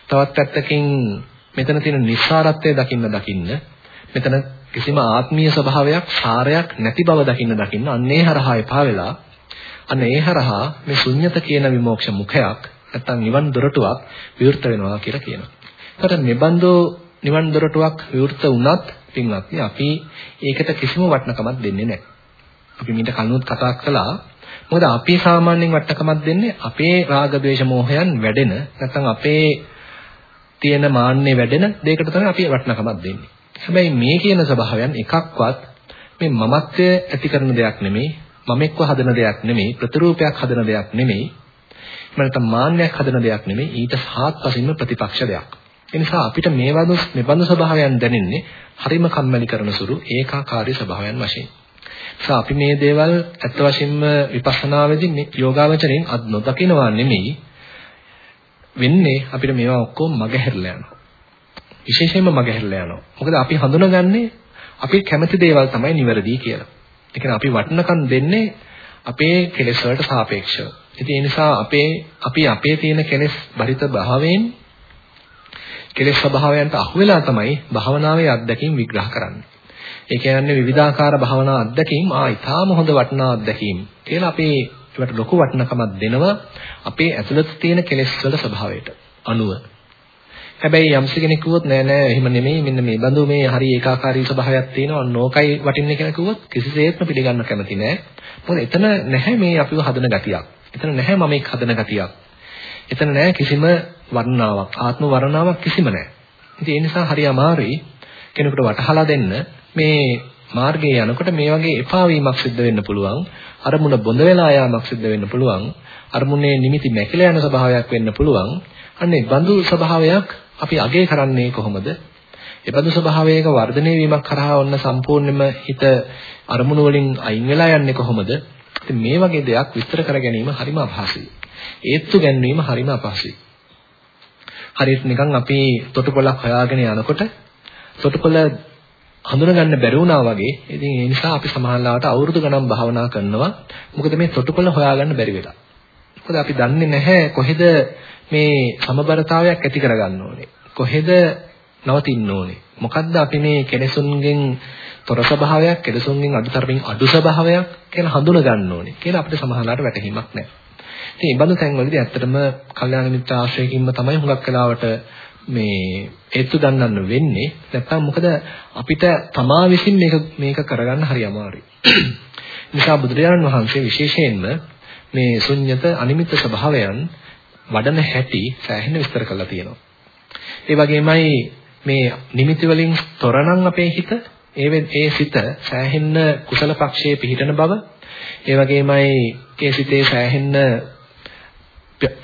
තවත් පැත්තකින් මෙතන තියෙන නිස්සාරත්වය දකින්න දකින්න මෙතන කිසිම ආත්මීය ස්වභාවයක් සාරයක් නැති බව දකින්න දකින්න අන්නේ හරහා එපා වෙලා අන්න ඒ හරහා මේ ශුන්්‍යත කියන විමෝක්ෂ මුඛයක් නැත්තම් නිවන් දොරටුවක් විවෘත වෙනවා කියලා කියනවා. ඒකට මෙබඳු නිවන් දොරටුවක් විවෘත වුණත් පින්වත්නි අපි ඒකට කිසිම වටිනකමක් දෙන්නේ නැහැ. අපි මීට කලිනුත් කතා කළා මොකද අපි සාමාන්‍යයෙන් වටිනකමක් දෙන්නේ අපේ රාග ద్వේෂ මෝහයන් වැඩෙන නැත්නම් අපේ තියෙන මාන්නේ වැඩෙන දෙයකට තමයි අපි වටිනකමක් දෙන්නේ. හැබැයි මේ කියන ස්වභාවයන් එකක්වත් මේ මමත්වය ඇති කරන දෙයක් නෙමෙයි, මමෙක්ව හදන දෙයක් නෙමෙයි, ප්‍රතිරූපයක් හදන දෙයක් නෙමෙයි. නැත්නම් මාන්නයක් හදන දෙයක් නෙමෙයි, ඊට සාත්පසින්ම ප්‍රතිපක්ෂ දෙයක්. ඒ නිසා අපිට මේ වගේ මෙබඳු ස්වභාවයන් දැනෙන්නේ හරිම කම්මැලි කරන සුළු ඒකාකාරී ස්වභාවයන් වශයෙන්. නිසා අපි මේ දේවල් ඇත්ත වශයෙන්ම විපස්සනාවේදී යෝගාවචරයෙන් අත් නොදකින්නවා නෙමෙයි වෙන්නේ අපිට මේවා ඔක්කොම මගහැරලා යනවා. විශේෂයෙන්ම මගහැරලා යනවා. මොකද අපි හඳුනගන්නේ අපි කැමති දේවල් තමයි නිවැරදි කියලා. ඒ කියන්නේ අපි වටිනකම් දෙන්නේ අපේ කෙලෙස් වලට සාපේක්ෂව. ඉතින් ඒ නිසා අපේ අපි අපේ තියෙන කෙලෙස් බරිත භාවයෙන් කෙලෙස් ස්වභාවයන්ට අහු වෙලා තමයි භාවනාවේ අත්දැකීම් විග්‍රහ කරන්නේ. ඒ කියන්නේ විවිධාකාර භාවනා අත්දැකීම් ආ ඊටාම හොඳ වටිනා අත්දැකීම් කියලා අපේ ඒවට ලොකු වටිනකමක් දෙනවා අපේ ඇතුළත තියෙන කෙලෙස් වල ස්වභාවයට අනුව. හැබැයි යම්ස කෙනෙක් කිව්වොත් නෑ නෑ එහෙම නෙමෙයි මෙන්න මේ බඳු මේ හරි ඒකාකාරී ස්වභාවයක් තියෙනවා නෝකයි වටින්නේ කියලා කිව්වොත් කිසිසේත්ම පිළිගන්න කැමති නෑ. මොකද එතන නැහැ මේ අපිව හදන ගතියක්. එතන නැහැ මම එක් හදන ගතියක්. එතන නැහැ කිසිම වර්ණාවක් ආත්ම වර්ණාවක් කිසිම නැහැ. ඉතින් ඒ නිසා හරි අමාරුයි කෙනෙකුට වටහලා දෙන්න මේ මාර්ගයේ යනකොට මේ වගේ එපා වීමක් සිද්ධ වෙන්න පුළුවන්. අරමුණ බොඳ වෙලා යාමක් සිද්ධ වෙන්න පුළුවන්. අරමුණේ නිමිති මැකිලා යන ස්වභාවයක් වෙන්න පුළුවන්. අන්න ඒ බඳු ස්වභාවයක් අපි අගය කරන්නේ කොහොමද? ඒ බඳු ස්වභාවයක වර්ධනය වීමක් කරහා ඔන්න සම්පූර්ණයෙන්ම හිත අරමුණු වලින් අයින් වෙලා යන්නේ කොහොමද? ඉතින් මේ වගේ දෙයක් විස්තර කර ගැනීම හරිම අපහසුයි. ඒත්තු ගැන්වීම හරිම අපහසුයි. හරියට නිකන් අපි තොටුපළක් හොයාගෙන යනකොට තොටුපළ හඳුනගන්න බැරි වුණා වගේ. ඉතින් ඒ නිසා අපි සමහරවිට අවුරුදු ගණන් භාවනා කරනවා. මොකද මේ තොටුපළ හොයාගන්න බැරි වෙලා. මොකද අපි දන්නේ නැහැ කොහෙද මේ සමබරතාවයක් ඇති කරගන්න ඕනේ. කොහෙද නවතින්න ඕනේ. මොකද්ද අපි මේ කෙලෙසුන්ගෙන් තොර ස්වභාවයක්, කෙලෙසුන්ගෙන් අඩුතරමින් අඩු ස්වභාවයක් කියලා හඳුන ගන්න ඕනේ. කියලා අපිට සමහරවිට වැටහීමක් නැහැ. ඉතින් මේ බඳු තැන්වලදී ඇත්තටම කල්යාණ මිත්‍ර ආශ්‍රයකින්ම තමයි හුඟක් වෙලාවට මේ හේතු ගන්නන්න වෙන්නේ නැත්නම් මොකද අපිට තමා විසින් මේක මේක කරගන්න හරි අමාරුයි. *clears throat* නිසා බුදුරජාණන් වහන්සේ විශේෂයෙන්ම මේ ශුන්්‍යත අනිමිත්ත ස්වභාවයන් වඩන හැටි සෑහෙන විස්තර කරලා තියෙනවා. ඒ වගේමයි මේ නිමිති වලින් තොරනම් අපේ හිත ඒ ඒ සිත සෑහෙන්න කුසල පක්ෂයේ පිහිටන බව ඒ වගේමයි ඒ සිතේ සෑහෙන්න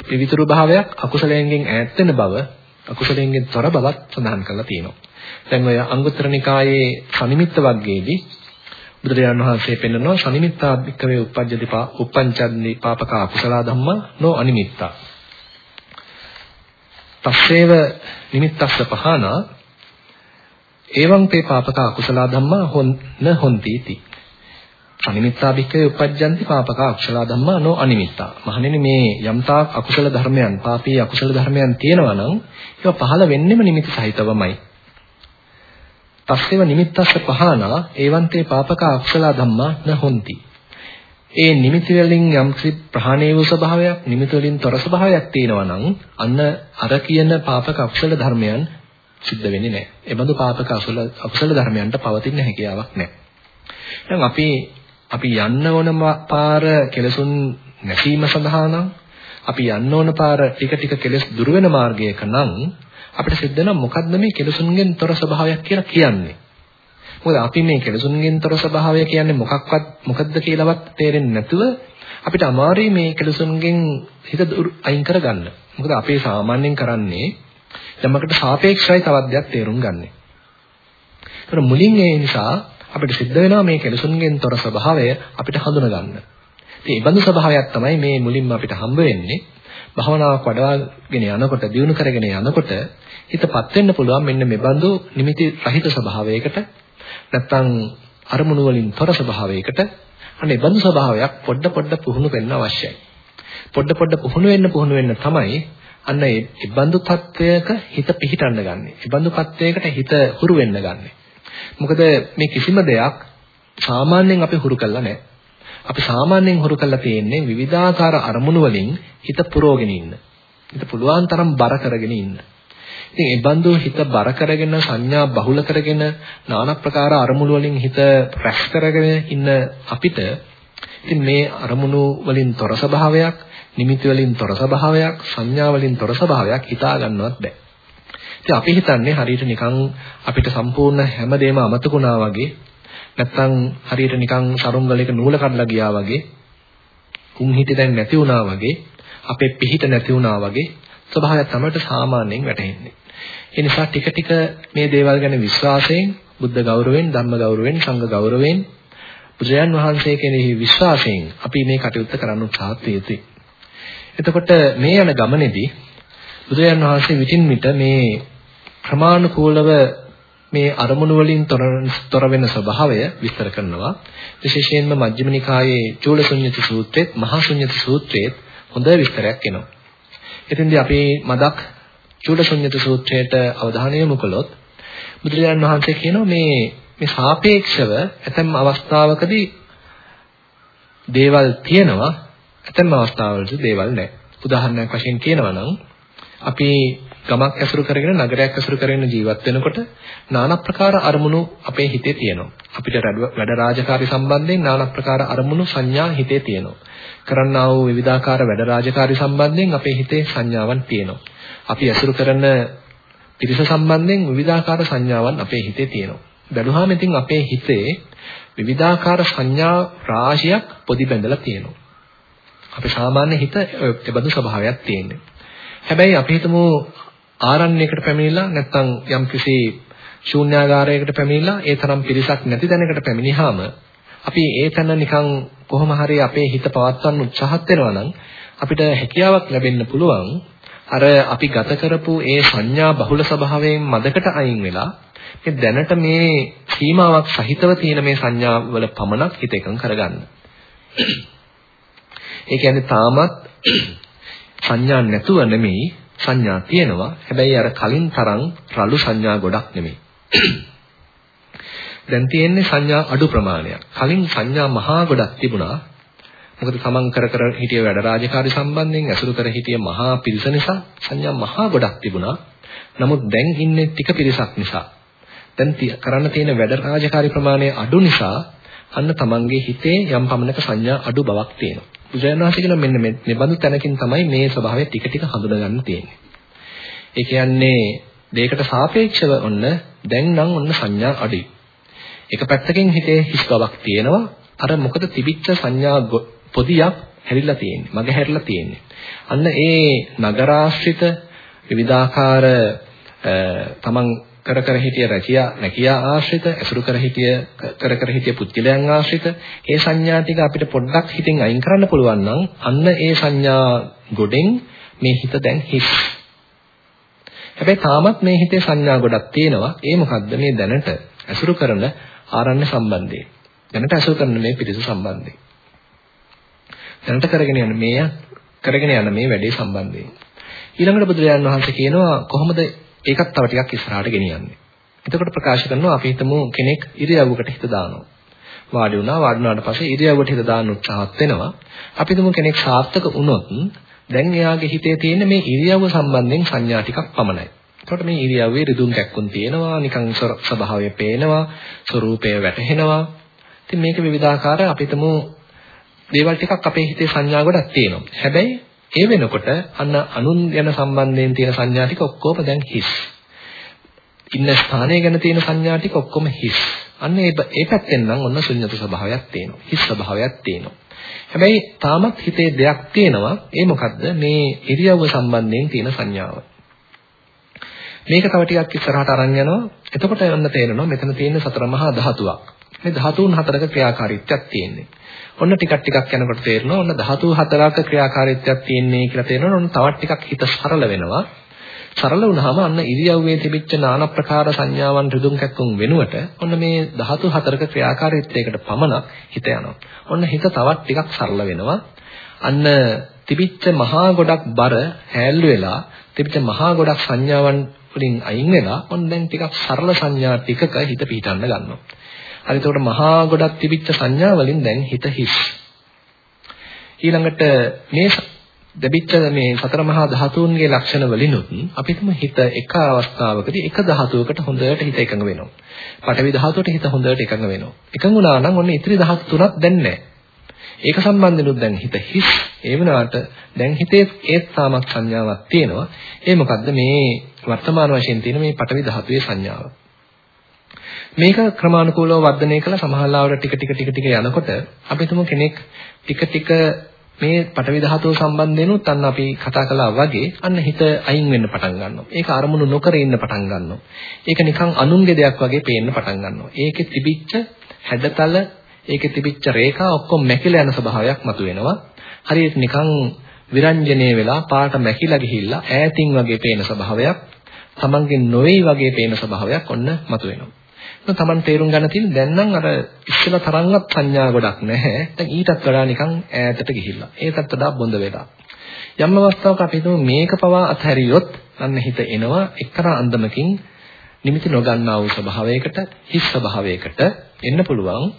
පිවිතුරු භාවයක් අකුසලයෙන් ඈත් වෙන බව අකුසලයෙන් තොර බවක් සඳහන් කරලා තියෙනවා. දැන් ඔය අංගුත්තර නිකායේ සනිමිත්ත වර්ගයේදී බුදුරජාණන් වහන්සේ පෙන්නනවා සනිමිත්තා භික්කවේ උපජ්ජති පා උප්පංචද්දි පාපක අකුසල ධම්මා නෝ අනිමිත්තා. තස්සේව නිමිත්තස්ස පහනා එවං තේ පාපක අකුසල ධම්මා හොන් න හොන්ති इति. අනිමිත්තා භික්කවේ උපජ්ජන්ති පාපක අකුසල ධම්මා නෝ අනිමිත්තා. මහණෙනි මේ යම්තාක් අකුසල ධර්මයන්, පාපී අකුසල ධර්මයන් තියෙනවා නම් ඒවා පහළ වෙන්නෙම නිමිති සහිතවමයි. තස්සේව නිමිත්තස්ස පහනා ඒවන්තේ පාපක අකුසල ධම්මා න හොಂತಿ. ඒ නිමිති වලින් යම්කිසි ප්‍රහාණය වූ ස්වභාවයක්, නිමිති වලින් තොර ස්වභාවයක් තියෙනවා නම් අන්න අර කියන පාපක අකුසල ධර්මයන් සිද්ධ වෙන්නේ නැහැ. ඒ බඳු පාපක අකුසල අකුසල ධර්මයන්ට පවතින හැකියාවක් නැහැ. දැන් අපි අපි යන්න ඕන පාර කෙලසුන් නැසීම සඳහා නම් අපි යන්න ඕන පාර ටික ටික කෙලස් දුර වෙන මාර්ගයක නම් අපිට සිද්ධ වෙනවා මොකද්ද මේ කෙලසුන්ගෙන් තොර ස්වභාවයක් කියලා කියන්නේ. මොකද අපි මේ කෙලසුන්ගෙන් තොර ස්වභාවය කියන්නේ මොකක්වත් මොකද්ද කියලාවත් තේරෙන්නේ නැතුව අපිට අමාරුයි මේ කෙලසුන්ගෙන් හිත අයින් කරගන්න. මොකද අපේ සාමාන්‍යයෙන් කරන්නේ යමකට සාපේක්ෂයි තවත් දෙයක් තේරුම් ගන්න. ඒතර මුලින් ඒ නිසා අපිට සිද්ධ වෙනවා මේ කෙලසුන්ගෙන් තොර ස්වභාවය අපිට හඳුනා ගන්න. ඉතින් මේ බඳු ස්වභාවයක් තමයි මේ මුලින්ම අපිට හම්බ වෙන්නේ. භවනාවක් වඩවාගෙන යනකොට, දියුණු කරගෙන යනකොට හිතපත් වෙන්න පුළුවන් මෙන්න මේ බඳු නිමිති රහිත ස්වභාවයකට නැත්තම් අරමුණු වලින් තොර ස්වභාවයකට අනේ බඳු ස්වභාවයක් පොඩ පොඩ පුහුණු වෙන්න අවශ්‍යයි. පොඩ පොඩ පුහුණු වෙන්න පුහුණු වෙන්න තමයි අන්න ඒ බඳු තත්වයක හිත පිහිටන්න ගන්නෙ. ඒ බඳු තත්වයකට හිත හුරු වෙන්න ගන්නෙ. මොකද මේ කිසිම දෙයක් සාමාන්‍යයෙන් අපි හුරු කරලා නැහැ. අපි සාමාන්‍යයෙන් හුරු කරලා තියෙන්නේ විවිධාකාර අරමුණු වලින් හිත පුරවගෙන ඉන්න. හිත පුළුවන් තරම් බර කරගෙන ඉන්න. ඉතින් ඒ බඳු හිත බර කරගෙන සංඥා බහුල කරගෙන নানা ප්‍රකාර අරමුණු වලින් හිත රැස් කරගෙන ඉන්න අපිට ඉතින් මේ අරමුණු වලින් තොර ස්වභාවයක්, නිමිති වලින් තොර ස්වභාවයක්, සංඥා වලින් තොර ස්වභාවයක් හිතා ගන්නවත් බෑ. ඉතින් අපි හිතන්නේ හරියට නිකන් අපිට සම්පූර්ණ හැමදේම අමතකුණා වගේ නැත්තම් හරියට නිකන් සරුංගලයක නූල කඩලා ගියා වගේ කුන් හිටි දැන් නැති වුණා වගේ අපේ පිහිට නැති වුණා වගේ ස්වභාවයක් තමයි සාමාන්‍යයෙන් වැටහෙන්නේ. ඒ නිසා ටික ටික මේ දේවල් ගැන විශ්වාසයෙන් බුද්ධ ගෞරවයෙන් ධම්ම ගෞරවයෙන් සංඝ ගෞරවයෙන් බුදුරජාන් වහන්සේ කෙරෙහි විශ්වාසයෙන් අපි මේ කටයුත්ත කරන්න උත්සාහත් යුතුයි. එතකොට මේ යන ගමනේදී බුදුරජාන් වහන්සේ විටින් විට මේ ක්‍රමානුකූලව මේ අරමුණු වලින් තොර වෙන ස්වභාවය විස්තර කරනවා. විශේෂයෙන්ම මජ්ක්‍ධිම නිකායේ චූලශුන්්‍යති සූත්‍රයේත් මහා ශුන්්‍යති සූත්‍රයේත් හොඳ විස්තරයක් එනවා. එතෙන්දී අපි මදක් චූලශුන්්‍යති සූත්‍රයට අවධානය යොමු කළොත් බුදුරජාණන් වහන්සේ කියනවා මේ මේ සාපේක්ෂව ඇතැම් අවස්ථාවකදී දේවල් තියෙනවා ඇතැම් අවස්ථාවලදී දේවල් නැහැ. උදාහරණයක් වශයෙන් කියනවා නම් අපි ගමක් ඇසුරු කරගෙන නගරයක් ඇසුරු කරගෙන ජීවත් වෙනකොට নানা ප්‍රකාර අරමුණු අපේ හිතේ තියෙනවා. අපිට වැඩ රාජකාරී සම්බන්ධයෙන් নানা ප්‍රකාර අරමුණු සංඥා හිතේ තියෙනවා. කරන්නා වූ විවිධාකාර වැඩ රාජකාරී සම්බන්ධයෙන් අපේ හිතේ සංඥාවන් තියෙනවා. අපි ඇසුරු කරන පිරිස සම්බන්ධයෙන් විවිධාකාර සංඥාවන් අපේ හිතේ තියෙනවා. බැලුවාම ඉතින් අපේ හිතේ විවිධාකාර සංඥා රාශියක් පොදි බැඳලා තියෙනවා. අපේ සාමාන්‍ය හිත ඒ බඳු ස්වභාවයක් තියෙන්නේ. හැබැයි අපි හිතමු ආරණ්‍යයකට පැමිණිලා නැත්නම් යම්කිසි ශූන්‍යාගාරයකට පැමිණිලා ඒ තරම් පිරිසක් නැති තැනකට පැමිණිහාම අපි ඒ තැන නිකන් කොහොම හරි අපේ හිත පවත්වන්න උත්සාහත් වෙනවා නම් අපිට හැකියාවක් ලැබෙන්න පුළුවන් අර අපි ගත කරපු ඒ සංඥා බහුල ස්වභාවයෙන් මදකට අයින් වෙලා මේ දැනට මේ සීමාවක් සහිතව තියෙන මේ සංඥාවල පමණක් හිත එකඟ කරගන්න. ඒ කියන්නේ තාමත් සංඥා නැතුව නෙමෙයි සංඥා තියෙනවා. හැබැයි අර කලින් තරම් රළු සංඥා ගොඩක් නෙමෙයි. *clears throat* දැන් තියෙන්නේ සංඥා අඩු ප්‍රමාණයක්. කලින් සංඥා මහා ගොඩක් තිබුණා. මොකද තමන් කර කර හිටිය වැඩ රාජකාරී සම්බන්ධයෙන් ඇසුරු කර හිටිය මහා පිරිස නිසා සංඥා මහා ගොඩක් තිබුණා. නමුත් දැන් ඉන්නේ ටික පිරිසක් නිසා. දැන් කරන්න තියෙන වැඩ රාජකාරී ප්‍රමාණය අඩු නිසා අන්න තමන්ගේ හිතේ යම් පමණක සංඥා අඩු බවක් තියෙනවා. බුදුරජාණන් වහන්සේ කියන මෙන්න මේ බඳු තැනකින් තමයි මේ ස්වභාවය ටික ටික හඳුනා ගන්න තියෙන්නේ. ඒ කියන්නේ දෙයකට සාපේක්ෂව ඔන්න දැන් නම් ඔන්න සංඥා අඩුයි. එක පැත්තකින් හිතේ හිස් බවක් තියෙනවා. අර මොකද තිබිච්ච සංඥා පොදියක් හැරිලා තියෙන්නේ. මග හැරිලා තියෙන්නේ. අන්න ඒ නගරාශ්‍රිත විවිධාකාර තමන් කර කර හිටිය රැකියා නැකියා ආශ්‍රිත ඇසුරු කර හිටිය කර කර හිටිය පුත්තිලයන් ආශ්‍රිත ඒ සංඥා ටික අපිට පොඩ්ඩක් හිතින් අයින් කරන්න පුළුවන් නම් අන්න ඒ සංඥා ගොඩෙන් මේ හිත දැන් හිස්. හැබැයි තාමත් මේ හිතේ සංඥා ගොඩක් තියෙනවා. ඒ මොකද්ද? මේ දැනට ඇසුරු කරන ආරණ්‍ය සම්බන්ධයෙන් දැනට ඇසුරු කරන මේ පිරිස සම්බන්ධයෙන් දැනට කරගෙන යන මේ කරගෙන යන මේ වැඩේ සම්බන්ධයෙන් ඊළඟට බුදුරජාණන් වහන්සේ කියනවා කොහොමද ඒකත් තව ටිකක් ඉස්සරහට ගෙනියන්නේ. එතකොට ප්‍රකාශ කරනවා අපි හිතමු කෙනෙක් ඉරියව්වකට හිත දානවා. වාඩි වුණා වාඩි වුණාට පස්සේ ඉරියව්වට හිත දාන්න උත්සාහත් වෙනවා. අපි හිතමු කෙනෙක් සාර්ථක වුණොත් දැන් එයාගේ හිතේ තියෙන මේ ඉරියව්ව සම්බන්ධයෙන් සංඥා ටිකක් පමණයි. එතකොට මේ ඉරියව්වේ රිදුම් කැක්කුම් තියෙනවා, නිකන් ස්වභාවය පේනවා, ස්වરૂපය වැටහෙනවා. ඉතින් මේක විවිධාකාර අපි හිතමු දේවල් ටිකක් අපේ හිතේ සංඥා ගොඩක් තියෙනවා. හැබැයි ඒ වෙනකොට අන්න අනුන් ගැන සම්බන්ධයෙන් තියෙන සංඥා ටික ඔක්කොම දැන් හිස්. ඉන්න ස්ථානය ගැන තියෙන සංඥා ටික ඔක්කොම හිස්. අන්න ඒ ඒ පැත්තෙන් නම් ඔන්න ශුන්‍යත ස්වභාවයක් තියෙනවා. හිස් ස්වභාවයක් තියෙනවා. හැබැයි තාමත් හිතේ දෙයක් තියෙනවා. ඒ මොකද්ද? මේ ඉරියව්ව සම්බන්ධයෙන් තියෙන සංඥාව. මේක තව ටිකක් ඉස්සරහට අරන් යනවා. එතකොට යන්න තේරෙනවා මෙතන තියෙන සතර මහා ධාතුවක්. මේ ධාතුන් හතරක ක්‍රියාකාරීත්වයක් තියෙන්නේ. ඔන්න ටිකක් ටිකක් යනකොට තේරෙනවා ඔන්න ධාතු හතරක ක්‍රියාකාරීත්වයක් තියෙන්නේ කියලා තේරෙනවා. ඔන්න තවත් ටිකක් හිත සරල වෙනවා. සරල වුණාම අන්න ඉරියව්වේ තිබිච්ච নানা ප්‍රකාර සංඥාවන් රිදුම් කැක්කුම් වෙනුවට ඔන්න මේ ධාතු හතරක ක්‍රියාකාරීත්වයකට පමණක් හිත යනවා. ඔන්න හිත තවත් ටිකක් සරල වෙනවා. අන්න තිබිච්ච මහා ගොඩක් බර හැල්ලු වෙලා තිබිච්ච මහා ගොඩක් සංඥාවන් වලින් අයින් වෙලා ඔන්න දැන් ටිකක් සරල සංඥා ටිකක හිත පිහිටන්න ගන්නවා. හරි එතකොට මහා ගොඩක් තිබිච්ච සංඥා වලින් දැන් හිත හිස්. ඊළඟට මේ දෙබිච්ච මේ සතර මහා ධාතුන්ගේ ලක්ෂණ වලිනුත් අපි හිතමු හිත එක අවස්ථාවකදී එක ධාතුවකට හොඳට හිත එකඟ වෙනවා. පඨවි ධාතුවට හිත හොඳට එකඟ වෙනවා. එකඟ වුණා නම් ඔන්න ඉතිරි ධාතු තුනක් දැන් නැහැ. ඒක සම්බන්ධෙනුත් දැන් හිත හිස්. ඒ වුණාට දැන් හිතේ ඒත් තාමත් සංඥාවක් තියෙනවා. ඒ මොකද්ද මේ වර්තමාන වශයෙන් තියෙන මේ පඨවි ධාතුවේ සංඥාව. මේක ක්‍රමානුකූලව වර්ධනය කළ සමහරවිට ටික ටික ටික ටික යනකොට අපි තුමු කෙනෙක් ටික ටික මේ පටවි ධාතුව සම්බන්ධයෙන්ුත් අන්න අපි කතා කළා වගේ අන්න හිත අයින් වෙන්න පටන් ගන්නවා. ඒක අරමුණු නොකර ඉන්න පටන් ගන්නවා. ඒක නිකන් අනුන්ගේ දෙයක් වගේ පේන්න පටන් ගන්නවා. ඒකේ තිබිච්ච හැඩතල, ඒකේ තිබිච්ච රේඛා ඔක්කොම මැකිලා යන ස්වභාවයක් මතුවෙනවා. හරියට නිකන් විරංජනේ වෙලා පාට මැකිලා ගිහිල්ලා ඈතින් වගේ පේන ස්වභාවයක්, තමන්ගේ නොවේ වගේ පේන ස්වභාවයක් ඔන්න මතුවෙනවා. තමන් තේරුම් ගන්න තියෙන දැන් නම් අර ඉස්සෙල්ලා තරම්වත් සංඥා ගොඩක් නැහැ. දැන් ඊටත් වඩා නිකන් ඈතට ගිහිල්ලා. ඒකත් වඩා බොඳ වෙලා. යම් අවස්ථාවක අපි හිතමු මේක පවා අත්හැරියොත් අන්න හිත එනවා එක්තරා අන්දමකින් නිමිති නොගන්නා වූ ස්වභාවයකට හිස් ස්වභාවයකට එන්න පුළුවන්.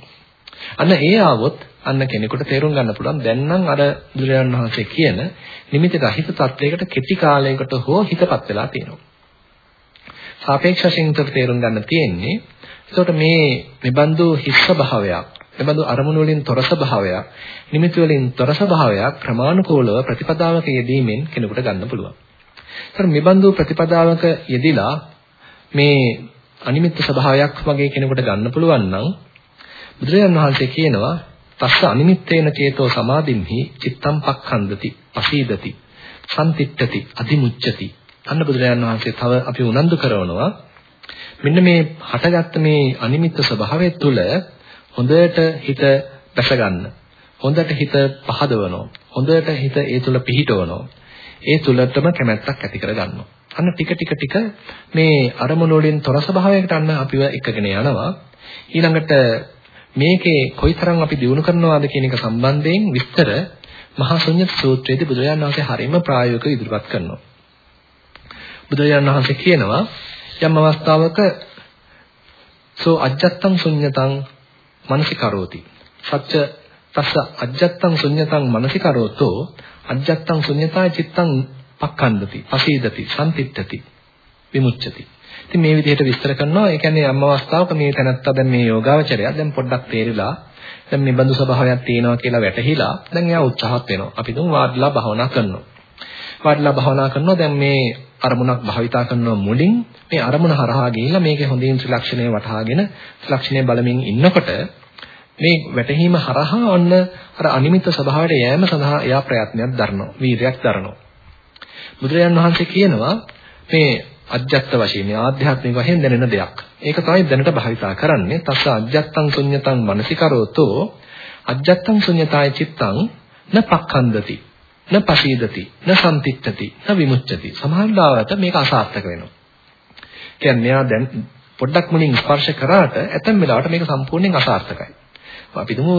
අන්න ඒ ආවොත් අන්න කෙනෙකුට තේරුම් ගන්න පුළුවන් දැන් නම් අර බුදුරජාණන් වහන්සේ කියන නිමිති රහිත තත්වයකට කෙටි කාලයකට හෝ හිතපත් වෙලා තියෙනවා. සාපේක්ෂ වශයෙන් තේරුම් ගන්න තියෙන්නේ එතකොට මේ නිබඳු හිස්ස භාවයක් එබඳු අරමුණු වලින් තොර ස්වභාවයක්, නිමිති වලින් තොර ස්වභාවයක් ක්‍රමානුකූලව ප්‍රතිපදාවක යෙදීමෙන් කෙනෙකුට ගන්න පුළුවන්. ඒතර මෙබඳු ප්‍රතිපදාවක යෙදිලා මේ අනිමිත්ත ස්වභාවයක් වගේ කෙනෙකුට ගන්න පුළුවන් නම් බුදුරජාණන් වහන්සේ කියනවා තස්ස අනිමිත්තේන චේතෝ සමාධින්හි චිත්තම් පක්ඛන්දති පසීදති සම්තිට්ඨති අදිමුච්ඡති අන්න බුදුරජාණන් වහන්සේ තව අපි උනන්දු කරනවා මෙන්න මේ හටගත්ත මේ අනිමිත්ත ස්වභාවය තුළ හොඳට හිත දැස ගන්න. හොඳට හිත පහදවනවා. හොඳට හිත ඒ තුල පිහිටවනවා. ඒ තුලටම කැමැත්තක් ඇති කර ගන්නවා. අන්න ටික ටික ටික මේ අරමුණු වලින් තොර ස්වභාවයකට අන්න අපිව එකගෙන යනවා. ඊළඟට මේකේ කොයිතරම් අපි දිනු කරනවාද කියන එක සම්බන්ධයෙන් විස්තර මහා ශුන්්‍යත සූත්‍රයේදී බුදුරජාණන් වහන්සේ හරියම ප්‍රායෝගිකව ඉදිරිපත් කරනවා. බුදුරජාණන් වහන්සේ කියනවා යම් අවස්ථාවක සෝ අජත්තං ශුන්්‍යතං මනසිකරෝති. සත්‍ය තස්ස අජ්ජත්තං ශුඤ්ඤතං මනසිකරෝතෝ අජ්ජත්තං ශුඤ්ඤතා චිත්තං පක්ඛන්දති, පසීදති, සම්තිත්තති, විමුච්ඡති. ඉතින් මේ විදිහට විස්තර කරනවා. ඒ කියන්නේ යම් අවස්ථාවක මේ තැනත්තා දැන් මේ යෝගාවචරය දැන් පොඩ්ඩක් තේරිලා දැන් මේ බඳු ස්වභාවයක් තියෙනවා කියලා වැටහිලා දැන් එයා උත්සාහත් වෙනවා. අපි තුන් වාඩිලා භාවනා කරනවා. වාඩිලා භාවනා කරනවා. දැන් මේ අරමුණක් භාවිතා කරනවා මුලින්. මේ අරමුණ හරහා ගිහිල්ලා මේකේ හොඳින් ත්‍රිලක්ෂණය වටහාගෙන ත්‍රිලක්ෂණය බලමින් ඉන්නකොට මේ වැටහීම හරහා ඔන්න අර අනිමිත් ස්වභාවයට යෑම සඳහා එයා ප්‍රයත්නයක් දරනවා වීරයක් දරනවා. බුදුරජාන් වහන්සේ කියනවා මේ අජ්ජත් වශයෙන් මේ ආධ්‍යාත්මික වශයෙන් දැනෙන දෙයක්. ඒක තමයි දැනට භාවිතා කරන්නේ. තස්ස අජ්ජත්තං ශුඤ්ඤතං මනසිකරෝතෝ. අජ්ජත්තං ශුඤ්ඤතාය චිත්තං න පක්ඛන්දති. න පසීදති න සම්තිත්තති න විමුච්ඡති. සමහරවිට මේක අසාර්ථක වෙනවා. කියන්නේ මෙයා දැන් පොඩ්ඩක් මුලින් ස්පර්ශ කරාට ඇතැම් වෙලාවට මේක සම්පූර්ණයෙන් අසාර්ථකයි. අපි තුමු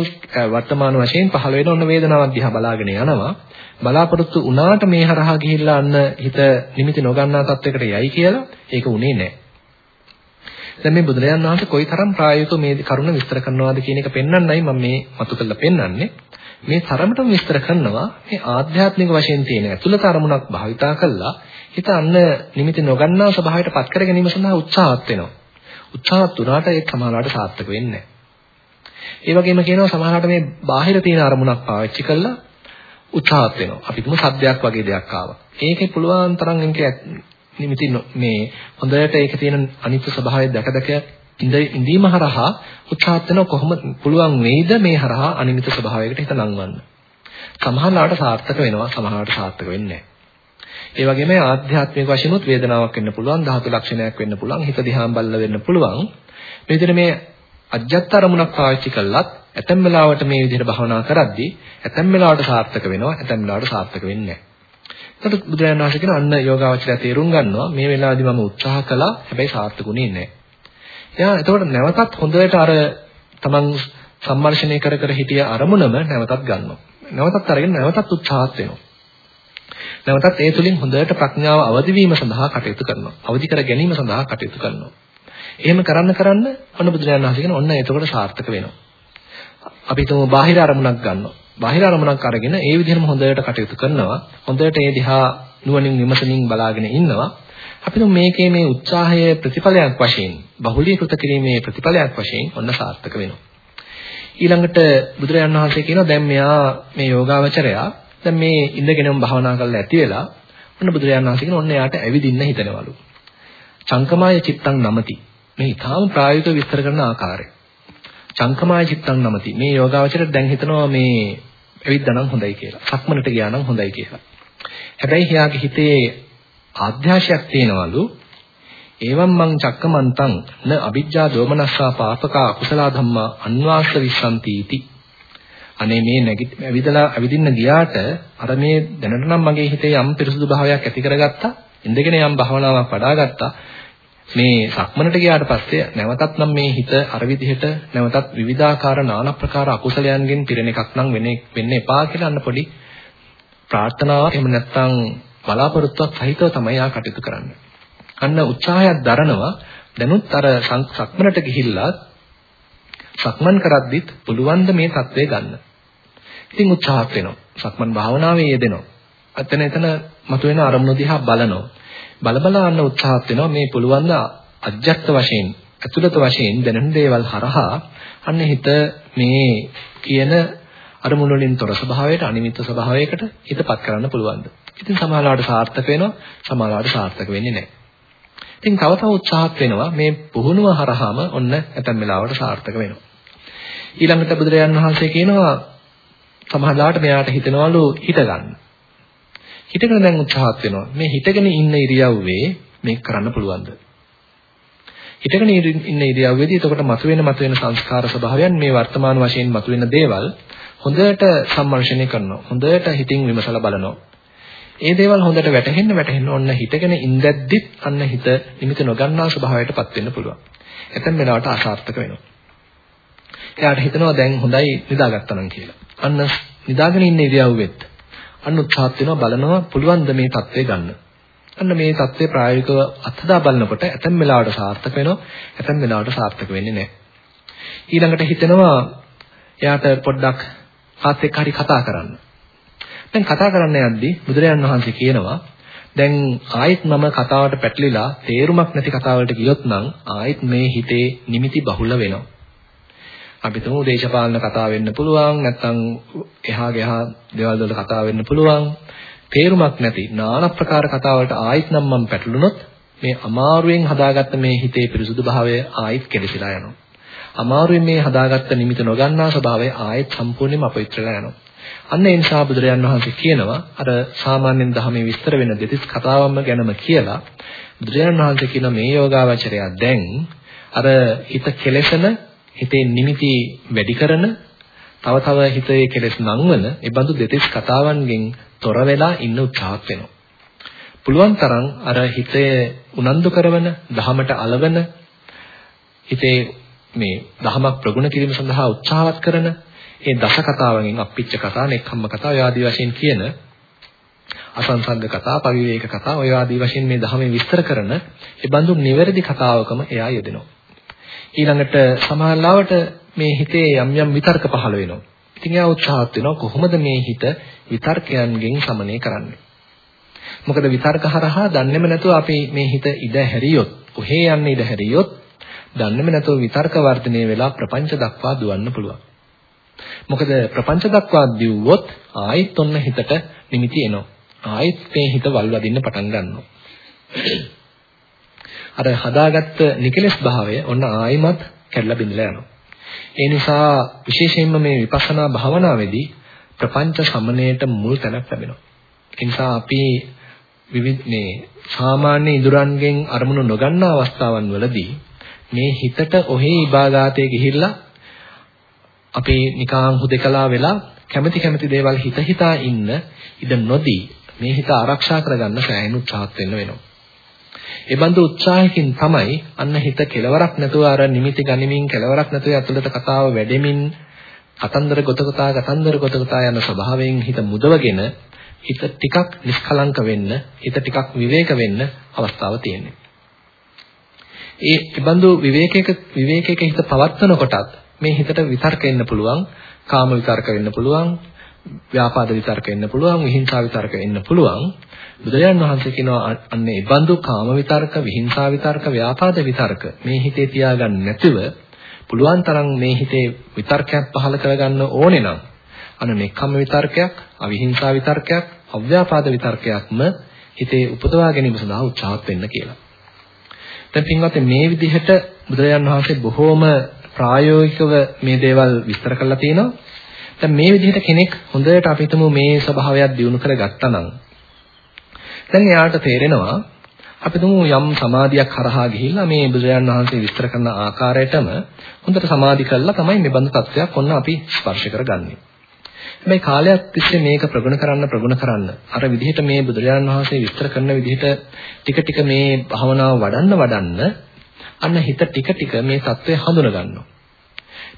වර්තමාන වශයෙන් පහළ වෙන ඔන්න වේදනාවක් දිහා බලාගෙන යනවා. බලාපොරොත්තු වුණාට මේ හරහා ගිහිල්ලා අන්න හිත නිමිති නොගන්නා තත්වයකට යයි කියලා ඒක උනේ නැහැ දැන් මේ බුදුරජාණන් වහන්සේ කොයිතරම් ප්‍රායෝගිකව මේ කරුණ විස්තර කරනවාද කියන එක පෙන්වන්නයි මම මේ මතු කරලා පෙන්වන්නේ. මේ තරමටම විස්තර කරනවා මේ ආධ්‍යාත්මික වශයෙන් තියෙන ඇතුළත අරමුණක් භාවිතා කළා හිත අන්න නිමිති නොගන්නා ස්වභාවයට පත් කර ගැනීම සඳහා උත්සාහත් වෙනවා උත්සාහත් වුණාට ඒක සමානවට සාර්ථක වෙන්නේ ඒ වගේම කියනවා සමහරවිට මේ බාහිර තියෙන අරමුණක් පාවිච්චි කළා උත්සාහත් වෙනවා. අපි තුමු සද්දයක් වගේ දෙයක් ආවා. ඒකේ පුළුවන් තරම් එන්කේ නිමිති මේ හොඳට ඒකේ තියෙන අනිත්‍ය ස්වභාවය දැක දැක ඉඳීම හරහා උත්සාහත් වෙනවා කොහොමද පුළුවන් වෙයිද මේ හරහා අනිමිත ස්වභාවයකට හිත නංවන්න. සමහරවිට සාර්ථක වෙනවා සමහරවිට සාර්ථක වෙන්නේ නැහැ. ඒ වගේම ආධ්‍යාත්මික වශයෙන් උත් වේදනාවක් වෙන්න පුළුවන් ධාතු ලක්ෂණයක් වෙන්න පුළුවන් හිත දිහාම බලලා වෙන්න පුළුවන්. මේ විදිහට මේ අජ්ජත් අරමුණක් පාවිච්චි කළත් ඇතැම් වෙලාවට මේ විදිහට භවනා කරද්දී ඇතැම් වෙලාවට සාර්ථක වෙනවා ඇතැම් වෙලාවට සාර්ථක වෙන්නේ නැහැ. එතකොට බුදුරජාණන් වහන්සේ කියන අන්න යෝගාවචරය තේරුම් ගන්නවා මේ වෙලාවේදී මම උත්සාහ කළා හැබැයි සාර්ථකුනේ නැහැ. එයා එතකොට නැවතත් හොඳට අර තමන් සම්මර්ෂණය කර කර හිටිය අරමුණම නැවතත් ගන්නවා. නැවතත් අරගෙන නැවතත් උත්සාහත් වෙනවා. නැවතත් ඒ තුලින් හොඳට ප්‍රඥාව අවදි වීම සඳහා කටයුතු කරනවා. අවදි කර ගැනීම සඳහා කටයුතු කරනවා. එහෙම කරන්න කරන්න ඔන්න බුදුරජාණන් වහන්සේ කියන ඔන්න එතකොට සාර්ථක වෙනවා. අපි හිතමු බාහිර අරමුණක් ගන්නවා. බාහිර අරමුණක් අරගෙන ඒ විදිහටම හොඳට කටයුතු කරනවා. හොඳට ඒ දිහා නුවණින් විමසමින් බලාගෙන ඉන්නවා. අපි තුමු මේකේ මේ උත්සාහයේ ප්‍රතිඵලයක් වශයෙන් බහුලීකృత කිරීමේ ප්‍රතිඵලයක් වශයෙන් ඔන්න සාර්ථක වෙනවා. ඊළඟට බුදුරජාණන් වහන්සේ කියනවා දැන් මෙයා මේ යෝගාවචරයා දැන් මේ ඉඳගෙනම භාවනා කරලා ඇති වෙලා ඔන්න බුදුරජාණන් වහන්සේ කියන ඔන්න එයාට ඇවිදින්න හිතනවලු. චංකමාය චිත්තං නමති. මේ ඊටාම ප්‍රායෝගිකව විස්තර කරන ආකාරය. චංකමාය චිත්තං නමති. මේ යෝගාවචරයට දැන් හිතනවා මේ ඇවිද්දානම් හොඳයි කියලා. සක්මනට ගියා නම් හොඳයි කියලා. හැබැයි එයාගේ හිතේ ආධ්‍යාශයක් තියෙනවලු. එවම් මං චක්කමන්තං න අවිජ්ජා දෝමනස්සා පාපකා අකුසල ධම්මා අන්වාස්ස විසන්ති इति. අනේ මේ නැගිට ඇවිදලා ඇවිදින්න ගියාට අර මේ දැනට නම් මගේ හිතේ යම් පිරිසුදු භාවයක් ඇති කරගත්තා. ඉඳගෙන යම් භාවනාවක් වඩාගත්තා. මේ සක්මනට ගියාට පස්සේ නැවතත් නම් මේ හිත අර විදිහට නැවතත් විවිධාකාර নানা ප්‍රකාර අකුසලයන්ගෙන් පිරෙන එකක් නම් වෙන්නේ වෙන්න එපා කියලා අන්න පොඩි ප්‍රාර්ථනාවක් එහෙම නැත්නම් බලාපොරොත්තුවක් සහිතව තමයි ආ කටයුතු කරන්නේ. අන්න උත්සාහයක් දරනවා දැනුත් අර සක්මනට ගිහිල්ලා සක්මන් කරද්දිත් පුළුවන් ද මේ தત્ත්වය ගන්න. ඉතින් උත්සාහත් වෙනවා. සක්මන් භාවනාවේ යෙදෙනවා. අතන එතන මතුවෙන අරමුණු දිහා බලනවා. බලබලා අන්න උත්සාහත් වෙනවා මේ පුළුවන් ද අජ්ජත් වශයෙන් ඇතුළත වශයෙන් දැනෙන දේවල් හරහා අන්න හිත මේ කියන අරමුණු වලින් තොර ස්වභාවයට අනිමිත්ත ස්වභාවයකට හිතපත් කරන්න පුළුවන්ද? ඉතින් සමහරවිට සාර්ථක වෙනවා, සමහරවිට සාර්ථක වෙන්නේ නැහැ. ඉතින් තව තව උත්සාහත් වෙනවා මේ පුහුණුව හරහාම ඔන්න ඇතැම් වෙලාවට සාර්ථක වෙනවා. ඊළඟට බුදුරජාන් වහන්සේ කියනවා සමහරවිට මෙයාට හිතනවලු හිත ගන්න. හිතගෙන දැන් උත්සාහත් වෙනවා. මේ හිතගෙන ඉන්න ඉරියව්වේ මේක කරන්න පුළුවන්ද? හිතගෙන ඉන්න ඉරියව්වේදී එතකොට මතුවෙන මතුවෙන සංස්කාර ස්වභාවයන් මේ වර්තමාන වශයෙන් මතුවෙන දේවල් හොඳට සම්මර්ෂණය කරනවා. හොඳට හිතින් විමසලා බලනවා. ඒ දේවල් හොඳට වැටහෙන්න වැටහෙන්න ඔන්න හිතගෙන ඉඳද්දිත් අන්න හිත නිමිති නොගන්නා ස්වභාවයටපත් වෙන්න පුළුවන්. එතෙන් වෙලාවට අසාර්ථක වෙනවා. එයාට හිතනවා දැන් හොඳයි නිදාගත්තා නම් කියලා. අන්න නිදාගෙන ඉන්න ඉරියව්වෙත් අන්න උත්සාහත් වෙනවා බලනවා පුළුවන් ද මේ தත්ත්වය ගන්න. අන්න මේ தත්ත්වය ප්‍රායෝගිකව අත්දා බලනකොට ඇතැම් වෙලාවට සාර්ථක වෙනවා ඇතැම් වෙලාවට සාර්ථක වෙන්නේ නැහැ. ඊළඟට හිතෙනවා එයාට පොඩ්ඩක් කාත් එක්ක හරි කතා කරන්න. දැන් කතා කරන්න යද්දී බුදුරජාන් වහන්සේ කියනවා දැන් ආයෙත් මම කතාවට පැටලිලා තේරුමක් නැති කතාවලට ගියොත් නම් ආයෙත් මේ හිතේ නිමිති බහුල වෙනවා. අපි තුමු දේශපාලන කතා වෙන්න පුළුවන් නැත්නම් එහා ගහා දේවල් වල කතා වෙන්න පුළුවන්. තේරුමක් නැති নানা ප්‍රකාර කතාවලට ආයෙත් නම් මම පැටලුනොත් මේ අමාරුවෙන් හදාගත්ත මේ හිතේ පිරිසුදු භාවය ආයෙත් කෙලසිලා යනවා. අමාරුවෙන් මේ හදාගත්ත නිමිති නොගන්නා ස්වභාවය ආයෙත් සම්පූර්ණයෙන්ම අපවිත්‍රලා යනවා. අන්න ඒ නිසා බුදුරජාන් වහන්සේ කියනවා අර සාමාන්‍යයෙන් ධර්මයේ විස්තර වෙන දෙතිස් කතාවක්ම ගැනම කියලා බුදුරජාන් වහන්සේ කියන මේ යෝගාවචරය දැන් අර හිත කෙලෙසන හිතේ නිමිති වැඩි කරන තව තව හිතේ කෙලෙස් නංවන ඒ බඳු දෙතිස් කතාවන්ගෙන් තොර වෙලා ඉන්න උත්සාහත් වෙනවා. පුළුවන් තරම් අර හිතේ උනන්දු කරන, දහමට අලවන හිතේ මේ දහමක් ප්‍රගුණ කිරීම සඳහා උත්සාහවත් කරන ඒ දස කතාවකින් අප්පිච්ච කතා, නෙක්ඛම්ම කතා, ඔය ආදී වශයෙන් කියන අසංසග්ග කතා, පරිවේක කතා, ඔය ආදී වශයෙන් මේ ධර්මයේ විස්තර කරන ඒ බඳු නිවැරදි කතාවකම එයා යෙදෙනවා. ඊළඟට සමාහලාවට මේ හිතේ යම් යම් විතර්ක පහළ වෙනවා. ඉතින් එයා උත්සාහත් වෙනවා කොහොමද මේ හිත විතර්කයන්ගෙන් සමනය කරන්නේ. මොකද විතර්ක හරහා දන්නේම නැතුව අපි මේ හිත ඉඩ හැරියොත්, කොහේ යන්නේ ඉඩ හැරියොත් දන්නේම නැතුව විතර්ක වර්ධනය වෙලා ප්‍රපංච දක්වා දුවන්න පුළුවන්. මොකද ප්‍රපංච දක්වා දිව්වොත් ආයෙත් ඔන්න හිතට නිමිති එනවා. ආයෙත් මේ හිත වල් වදින්න පටන් ගන්නවා. අර හදාගත්ත නිකලස් භාවය ඔන්න ආයිමත් කැඩලා බිඳලා යනවා. ඒ නිසා විශේෂයෙන්ම මේ විපස්සනා භාවනාවේදී ප්‍රපංච සමනයට මුල් තැනක් ලැබෙනවා. ඒ නිසා අපි විවිධ මේ සාමාන්‍ය ඉදurangෙන් අරමුණු නොගන්නා අවස්ථාවන් වලදී මේ හිතට ඔහේ ඉබාගාතේ ගිහිල්ලා අපි නිකාං හුදකලා වෙලා කැමැති කැමැති දේවල් හිත හිතා ඉන්න ඉඩ නොදී මේ හිත ආරක්ෂා කරගන්න සෑහෙන උත්සාහත් වෙන්න වෙනවා. ඒ බඳු උත්සාහයකින් තමයි අන්න හිත කෙලවරක් නැතුව අර නිමිති ගනිමින් කෙලවරක් නැතුව ඇතුළත කතාව වැඩෙමින් කතන්දර ගොතකතා කතන්දර ගොතකතා යන ස්වභාවයෙන් හිත මුදවගෙන හිත ටිකක් නිෂ්කලංක වෙන්න හිත ටිකක් විවේක වෙන්න අවස්ථාව තියෙනවා. ඒ බඳු විවේකයක විවේකයක හිත පවත්වන කොටත් මේ හිතට විතර්ක එන්න පුළුවන්, කාම විතර්ක වෙන්න පුළුවන්, ව්‍යාපාද විතර්ක එන්න පුළුවන්, විහිංසා විතර්ක එන්න පුළුවන්. බුදුරජාණන් වහන්සේ කියනවා අන්නේ ඒ බඳු කාම විතර්ක, විහිංසා විතර්ක, ව්‍යාපාද විතර්ක මේ හිතේ තියාගන්න නැතුව පුළුවන් තරම් මේ හිතේ විතර්කයක් පහළ කරගන්න ඕනේ නම් අන්න නෙක්ඛම්ම විතර්කයක්, අවිහිංසා විතර්කයක්, අව්‍යාපාද විතර්කයක්ම හිතේ උපදවා ගැනීම සඳහා උත්සාහත් වෙන්න කියලා. දැන් පින්වත් මේ විදිහට බුදුරජාන් වහන්සේ බොහෝම ප්‍රායෝගිකව මේ දේවල් විස්තර කරලා තියෙනවා. දැන් මේ විදිහට කෙනෙක් හොඳට අපි හිතමු මේ ස්වභාවයක් දිනු කරගත්තා නම් දැන් එයාට තේරෙනවා අපි තුමු යම් සමාධියක් හරහා ගිහිල්ලා මේ බුදුරජාන් වහන්සේ විස්තර කරන ආකාරයටම හොඳට සමාධි කළා තමයි මේ බඳු තත්වයක් ඔන්න අපි ස්පර්ශ කරගන්නේ. හැබැයි කාලයක් තිස්සේ මේක ප්‍රගුණ කරන්න ප්‍රගුණ කරන්න අර විදිහට මේ බුදුරජාණන් වහන්සේ විස්තර කරන විදිහට ටික ටික මේ භවනාව වඩන්න වඩන්න අන්න හිත ටික ටික මේ தත්ත්වය හඳුන ගන්නවා.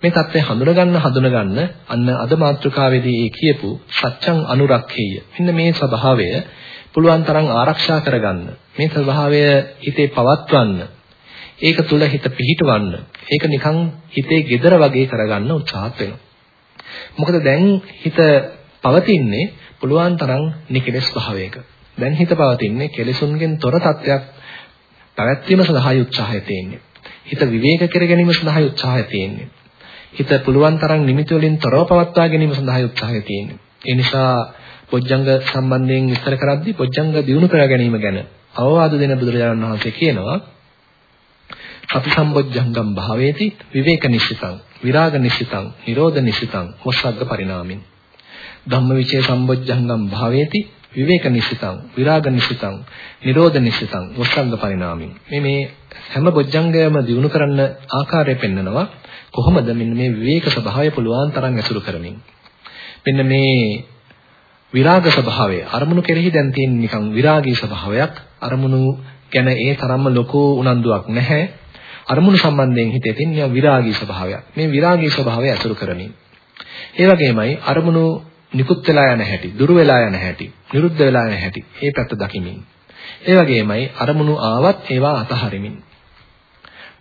මේ தත්ත්වය හඳුන ගන්න හඳුන ගන්න අන්න අද මාතෘකාවේදී ඒ කියපු සත්‍යං අනුරක්ඛේය. මෙන්න මේ ස්වභාවය පුළුවන් තරම් ආරක්ෂා කරගන්න. මේ ස්වභාවය හිතේ පවත්වන්න. ඒක තුල හිත පිහිටවන්න ඒක නිකන් හිතේ gedara වගේ කරගන්න උත්සාහත් වෙනවා. මොකද දැන් හිත පවතින්නේ පුළුවන් තරම් නිකලස් භාවයක. දැන් හිත පවතින්නේ කෙලෙසුන්ගෙන් තොර තත්වයක් පැවැත්වීම සඳහායි උත්සාහය තියෙන්නේ. හිත විවේක කර ගැනීම සඳහායි උත්සාහය තියෙන්නේ. හිත පුළුවන් තරම් නිමිති වලින් තොරව පවත්වා ගැනීම සඳහායි උත්සාහය තියෙන්නේ. ඒ නිසා පොජ්ජංග සම්බන්ධයෙන් විස්තර කරද්දී පොජ්ජංග දිනු කර ගැනීම ගැන අවවාද දෙන බුදුරජාණන් වහන්සේ කියනවා සති සම්බොජ්ජංගම් භාවේති විවේක නිශ්චිතං විරාග නිශ්චිතං නිරෝධ නිශ්චිතං මොස්සග්ග පරිණාමින්. ධම්මවිචේ සම්බොජ්ජංගම් භාවේති විවේක නිශ්චිතං විරාග නිශ්චිතං නිරෝධ නිශ්චිතං මොස්සග්ග පරිණාමින්. මේ මේ හැම බොජ්ජංගයම දිනු කරන්න ආකාරය පෙන්නනවා. කොහොමද මෙන්න මේ විවේක ස්වභාවය පුළුවන් තරම් ඇසුරු කරමින්. මෙන්න මේ විරාග ස්වභාවය අරමුණු කෙරෙහි දැන් තියෙන නිකන් විරාගී ස්වභාවයක් අරමුණු ගැන ඒ තරම්ම ලොකු උනන්දුවක් නැහැ. අරමුණු සම්බන්ධයෙන් හිතේ තියෙන විරාගී ස්වභාවයක්. මේ විරාගී ස්වභාවය අසුරු කරමින්. ඒ වගේමයි අරමුණු නිකුත් වෙලා යන හැටි දුරු වෙලා යන හැටි නිරුද්ධ වෙලා යන හැටි මේ පැත්ත දකිමින්. ඒ වගේමයි අරමුණු ආවත් ඒවා අතහරිමින්.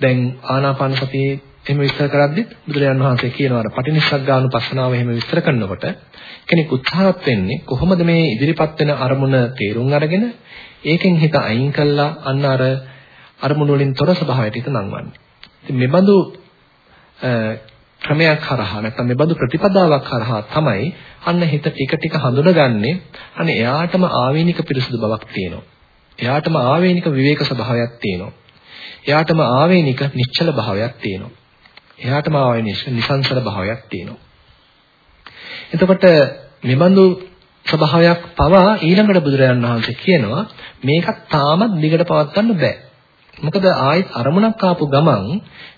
දැන් ආනාපාන සතියේ එහෙම විස්තර කරද්දි බුදුරජාන් වහන්සේ කියනවා අර පටිනිස්සග්ගානුපස්සනාව එහෙම විස්තර කරනකොට කෙනෙක් උත්සාහත් වෙන්නේ කොහොමද මේ ඉදිරිපත් වෙන අරමුණ තේරුම් අරගෙන ඒකෙන් හිත අයින් කළා? අන්න අර අරමුණු වලින් තොර ස්වභාවයට හිත නංවන්නේ. ඉතින් මේ බඳු ක්‍රමයක් හරහා නැත්නම් මේ බඳු ප්‍රතිපදාවක් හරහා තමයි අන්න හිත ටික ටික හඳුනගන්නේ අනේ එයාටම ආවේනික පිරිසුදු බවක් තියෙනවා. එයාටම ආවේනික විවේක ස්වභාවයක් තියෙනවා. එයාටම ආවේනික නිශ්චල භාවයක් තියෙනවා. එයාටම ආවේනික නිසංසල භාවයක් තියෙනවා. එතකොට මෙබඳු ස්වභාවයක් පවා ඊළඟට බුදුරජාණන් වහන්සේ කියනවා මේකත් තාමත් දිගට පවත්වන්න බෑ. මොකද ආයෙත් අරමුණක් ආපු ගමන්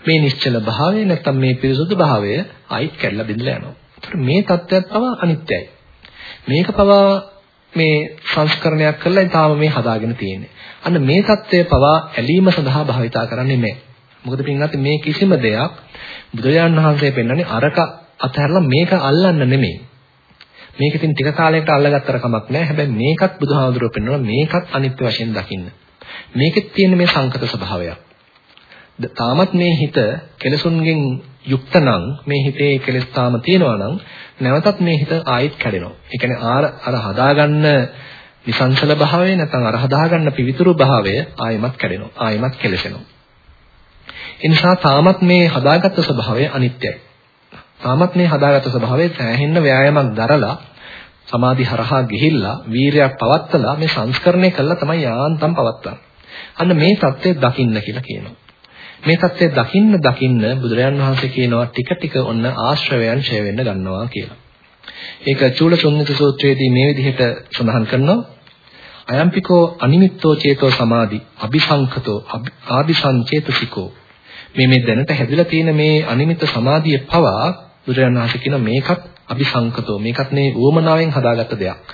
මේ නිශ්චල භාවය නැත්තම් මේ පිරිසුදු භාවය ආයෙත් කැඩලා බිඳලා යනවා. ඒතර මේ தත්ත්වයක් පවා අනිත්‍යයි. මේක පවා මේ සංස්කරණයක් කළා තාම මේ හදාගෙන තියෙන්නේ. අන්න මේ தත්ත්වය පවා ඇලීම සඳහා භාවිතා කරන්නේ නැහැ. මොකද පින්වත් මේ කිසිම දෙයක් බුදුරජාණන් වහන්සේ පෙන්වන්නේ අරක අතහැරලා මේක අල්ලන්න නෙමෙයි. මේක ඉතින් ටික කාලයකට අල්ලගත්තර කමක් නැහැ. හැබැයි මේකත් බුදුහාමුදුරුවෝ පෙන්වනවා මේකත් අනිත්‍ය වශයෙන් දකින්න. මේකෙත් තියෙන මේ සංකත ස්වභාවයක්. තාමත් මේ හිත කෙලසුන්ගෙන් යුක්ත නම් මේ හිතේ කෙලස් තාම තියෙනවා නම් නැවතත් මේ හිත ආයෙත් කැඩෙනවා. ඒ කියන්නේ ආර අර හදාගන්න විසංසල භාවය නැත්නම් අර හදාගන්න පිවිතුරු භාවය ආයෙමත් කැඩෙනවා. ආයෙමත් කෙලසෙනවා. ඒ නිසා තාමත් මේ හදාගත්ත ස්වභාවය අනිත්‍යයි. තාමත් මේ හදාගත්ත ස්වභාවය සෑහෙන්න ව්‍යායාමයක් දරලා සමාධි හරහා ගිහිල්ලා වීරයක් පවත්තලා මේ සංස්කරණය කළා තමයි යාන්තම් පවත්තන්නේ. අන්න මේ தත්ත්වය දකින්න කියලා කියනවා. මේ தත්ත්වය දකින්න දකින්න බුදුරජාන් වහන්සේ කියනවා ටික ටික ඔන්න ආශ්‍රවයන් ඡය වෙන්න ගන්නවා කියලා. ඒක චූලසොන්නිත සූත්‍රයේදී මේ විදිහට සඳහන් කරනවා. අයම්පිකෝ අනිමිත්තෝ චේතෝ සමාධි අபிසංකතෝ ආදිසංචේතසිකෝ මේ මේ දැනට හැදිලා තියෙන මේ අනිමිත් සමාධිය පවා බුදුරජාණන් වහන්සේ කියන මේකත් අபிසංකතෝ මේකත් මේ වොමනාවෙන් හදාගත්ත දෙයක්.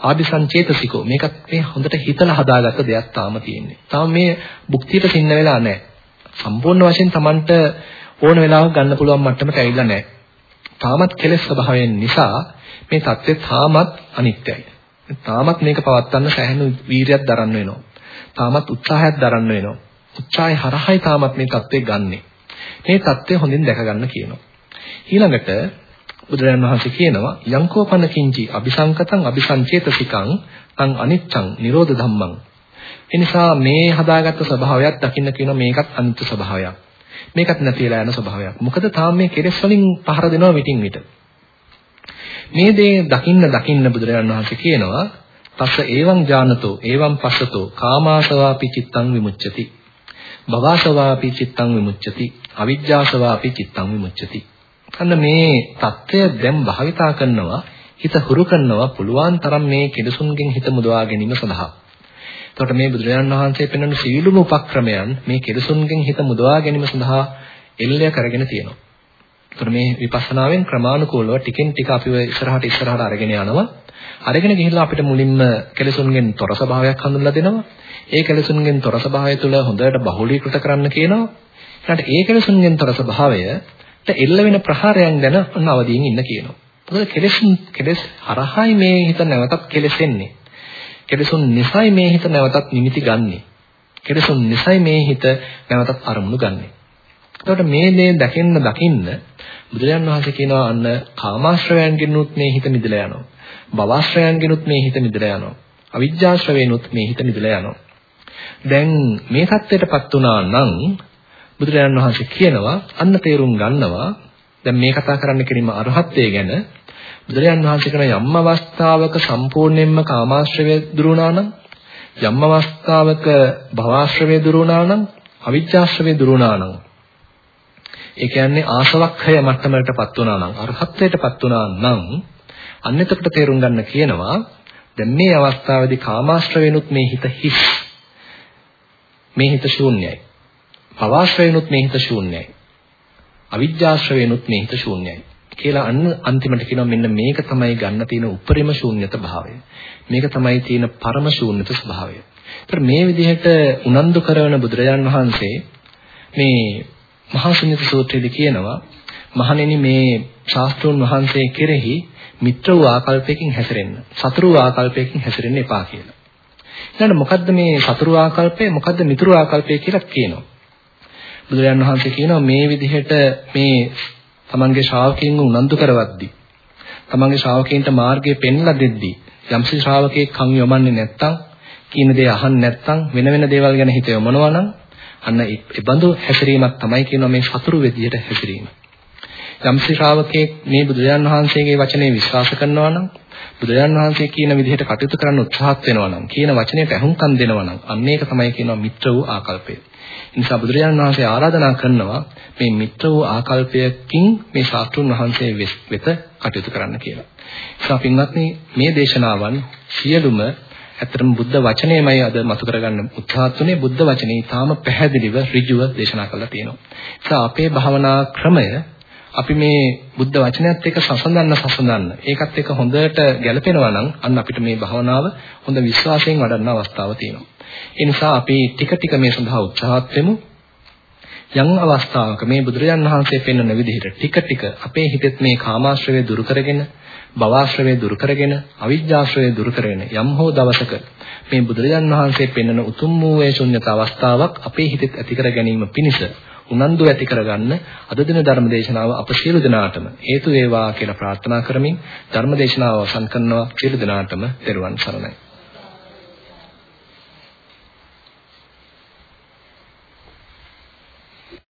ආபிසංචේතසිකෝ මේකත් මේ හොඳට හිතලා හදාගත්ත දෙයක් තාම තියෙන්නේ. තාම මේ භුක්තියට සින්න වෙලා නැහැ. සම්පූර්ණ වශයෙන් Tamanට ඕන වෙලාවක ගන්න පුළුවන් මට්ටමට ඇවිල්ලා නැහැ. තාමත් කෙලෙස් ස්වභාවයෙන් නිසා මේ தත්ත්වය තාමත් අනිත්‍යයි. තාමත් මේක පවත්වන්න සැහැණ වීරියක් දරන්න වෙනවා. තාමත් උත්සාහයක් දරන්න වෙනවා. උත්සාහය හරහායි තාමත් මේ தත්ත්වය ගන්නෙ. මේ தත්ත්වය හොඳින් දැක ගන්න කියනවා. ඊළඟට බුදුරජාණන් වහන්සේ කියනවා යංකෝපන කිංචි අபிසංකතං අபிසංචේතසිකං තං අනිච්ඡං නිරෝධ ධම්මං. එනිසා මේ හදාගත්ත ස්වභාවයක් දකින්න කියන මේකත් අනිත්‍ය ස්වභාවයක්. මේකත් නැතිලා යන ස්වභාවයක්. මොකද තාම මේ කෙලෙස් වලින් පහර දෙනවා විටින් විට. මේ දේ දකින්න දකින්න බුදුරජාණන් වහන්සේ කියනවා තස්ස ඒවං ඥානතෝ ඒවං පස්සතෝ කාමාසවාපි චිත්තං විමුච්ඡති. භවසවාපි චිත්තං විමුච්ඡති. අවිජ්ජාසවාපි චිත්තං විමුච්ඡති. අන්න මේ தত্ত্বය දැන් භාවිතා කරනවා හිත හුරු කරනවා පුළුවන් තරම් මේ කෙලසුන්ගෙන් හිත මුදවා ගැනීම සඳහා. එතකොට මේ බුදුරජාණන් වහන්සේ පෙන්වන සීලුම උපක්‍රමයන් මේ කෙලසුන්ගෙන් හිත මුදවා ගැනීම සඳහා එල්ලය කරගෙන තියෙනවා. එතකොට මේ විපස්සනාවෙන් ක්‍රමානුකූලව ටිකෙන් ටික අපිව ඉස්සරහට ඉස්සරහට අරගෙන යනවා. අරගෙන ගිහිල්ලා අපිට මුලින්ම කෙලසුන්ගෙන් තොර ස්වභාවයක් හඳුන්ලා දෙනවා. ඒ කෙලසුන්ගෙන් තොර ස්වභාවය තුළ හොඳට බහුලීකృత කරන්න කියනවා. ඊට ඒ කෙලසුන්ගෙන් තොර ස්වභාවය එල්ල වෙන ප්‍රහාරයන් ගැන ඔන්න අවදීන් ඉන්න කියනවා. මොකද කෙලෙස් කෙලෙස් හරහායි මේ හිත නැවතත් කෙලෙසෙන්නේ. කෙලෙසුන් නිසායි මේ හිත නැවතත් නිමිති ගන්නෙ. කෙලෙසුන් නිසයි මේ හිත නැවතත් අරමුණු ගන්නෙ. එතකොට මේ දේ දැකෙන්න දකින්න බුදුරජාන් වහන්සේ කියනවා අන්න කාමාශ්‍රවයන්ගෙනුත් මේ හිත මිදලා යනවා. භවශ්‍රයන්ගෙනුත් මේ හිත මිදලා යනවා. අවිජ්ජාශ්‍රවේනුත් මේ හිත මිදලා යනවා. දැන් මේ தත්ත්වයටපත් වුණා නම් බුදුරජාණන් වහන්සේ කියනවා අන්න තේරුම් ගන්නවා. දැන් මේ කතා කරන්න කෙලින්ම අරහත්ත්වය ගැන බුදුරජාණන් වහන්සේ කරන යම් අවස්ථාවක සම්පූර්ණයෙන්ම කාමාශ්‍රවය දුරු වුණා නම් යම් අවස්ථාවක භවආශ්‍රවය දුරු වුණා නම් අවිජ්ජාශ්‍රවය දුරු වුණා නම් ඒ කියන්නේ ආසවක්ඛය මට්ටමකටපත් වුණා නම් අරහත්ත්වයටපත් වුණා නම් අන්න එතකොට තේරුම් ගන්න කියනවා දැන් මේ අවස්ථාවේදී කාමාශ්‍රවේනුත් මේ හිත හිස්. මේ හිත ශූන්‍යයි. භවආශ්‍රවේනුත් මේ හිත ශූන්‍යයි අවිජ්ජාශ්‍රවේනුත් මේ හිත ශූන්‍යයි කියලා අන්න අන්තිමට කියනවා මෙන්න මේක තමයි ගන්න තියෙන උපරිම ශූන්‍යත භාවය. මේක තමයි තියෙන පරම ශූන්‍යත ස්වභාවය. ඒතර මේ විදිහට උනන්දු කරන බුදුරජාන් වහන්සේ මේ මහා ශුන්‍යත සූත්‍රයේදී කියනවා මහණෙනි මේ ශාස්ත්‍රෝන් වහන්සේ කෙරෙහි මිත්‍ර වූ ආකල්පයකින් හැසිරෙන්න. සතුරු වූ ආකල්පයකින් හැසිරෙන්න එපා කියලා. ඊළඟ මොකද්ද මේ සතුරු ආකල්පය මොකද්ද මිතුරු ආකල්පය කියලා කියනවා. බුදුරජාණන් වහන්සේ කියනවා මේ විදිහට මේ තමන්ගේ ශ්‍රාවකයන්ව උනන්දු කරවද්දී තමන්ගේ ශ්‍රාවකයන්ට මාර්ගය පෙන්ලා දෙද්දී යම්සි ශ්‍රාවකයෙක් කන් යොමන්නේ නැත්තම් කියන දේ අහන්නේ නැත්තම් වෙන වෙන දේවල් ගැන හිත යොමනවා නම් අන්න ඒ බඳු හැසිරීමක් තමයි කියනවා මේ සතුරු විදියට හැසිරීම. යම්සි ශ්‍රාවකයෙක් මේ බුදුරජාන් වහන්සේගේ වචනේ විශ්වාස කරනවා නම් බුදුරජාන් වහන්සේ කියන විදිහට කටයුතු කරන්න උත්සාහත් වෙනවා නම් කියන වචනයට අහුම්කම් දෙනවා නම් අන්න ඒක තමයි කියනවා මිත්‍ර වූ ආකල්පය. නිසා බුදුරජාණන් වහන්සේ ආරාධනා කරනවා මේ මිත්‍ර වූ ආකල්පයකින් මේ ශාස්ත්‍රුන් වහන්සේ වෙත කටයුතු කරන්න කියලා. නිසා පින්වත්නි මේ දේශනාවන් සියලුම ඇත්තටම බුද්ධ වචනයමයි අද මතු කරගන්න උත්සාහත් උනේ බුද්ධ වචනේ ඊටාම පැහැදිලිව ඍජුව දේශනා කරලා තියෙනවා. නිසා අපේ භාවනා ක්‍රමය අපි මේ බුද්ධ වචනයත් එක්ක සසඳන්න සසඳන්න ඒකත් එක්ක හොඳට ගැලපෙනවා නම් අන්න අපිට මේ භාවනාව හොඳ විශ්වාසයෙන් වඩන්න අවස්ථාවක් තියෙනවා. ඒ නිසා අපි ටික ටික මේ සඳහා උත්සාහත් වෙමු. යම් අවස්ථාවක මේ බුදුරජාන් වහන්සේ පෙන්වන විදිහට ටික ටික අපේ හිතෙත් මේ කාමාශ්‍රවය දුරු කරගෙන භවආශ්‍රවය දුරු කරගෙන අවිජ්ජාශ්‍රවය දුරු කරගෙන යම් හෝ දවසක මේ බුදුරජාන් වහන්සේ පෙන්වන උතුම් වූ ඒ ශුන්්‍යත අවස්ථාවක් අපේ හිතෙත් ඇති කර ගැනීම පිණිස උනන්දු ඇති කරගන්න අද දින ධර්ම දේශනාව අප සියලු දෙනාටම හේතු වේවා කියලා ප්‍රාර්ථනා කරමින් ධර්ම දේශනාව අවසන් කරනවා සියලු දෙනාටම තෙරුවන් සරණයි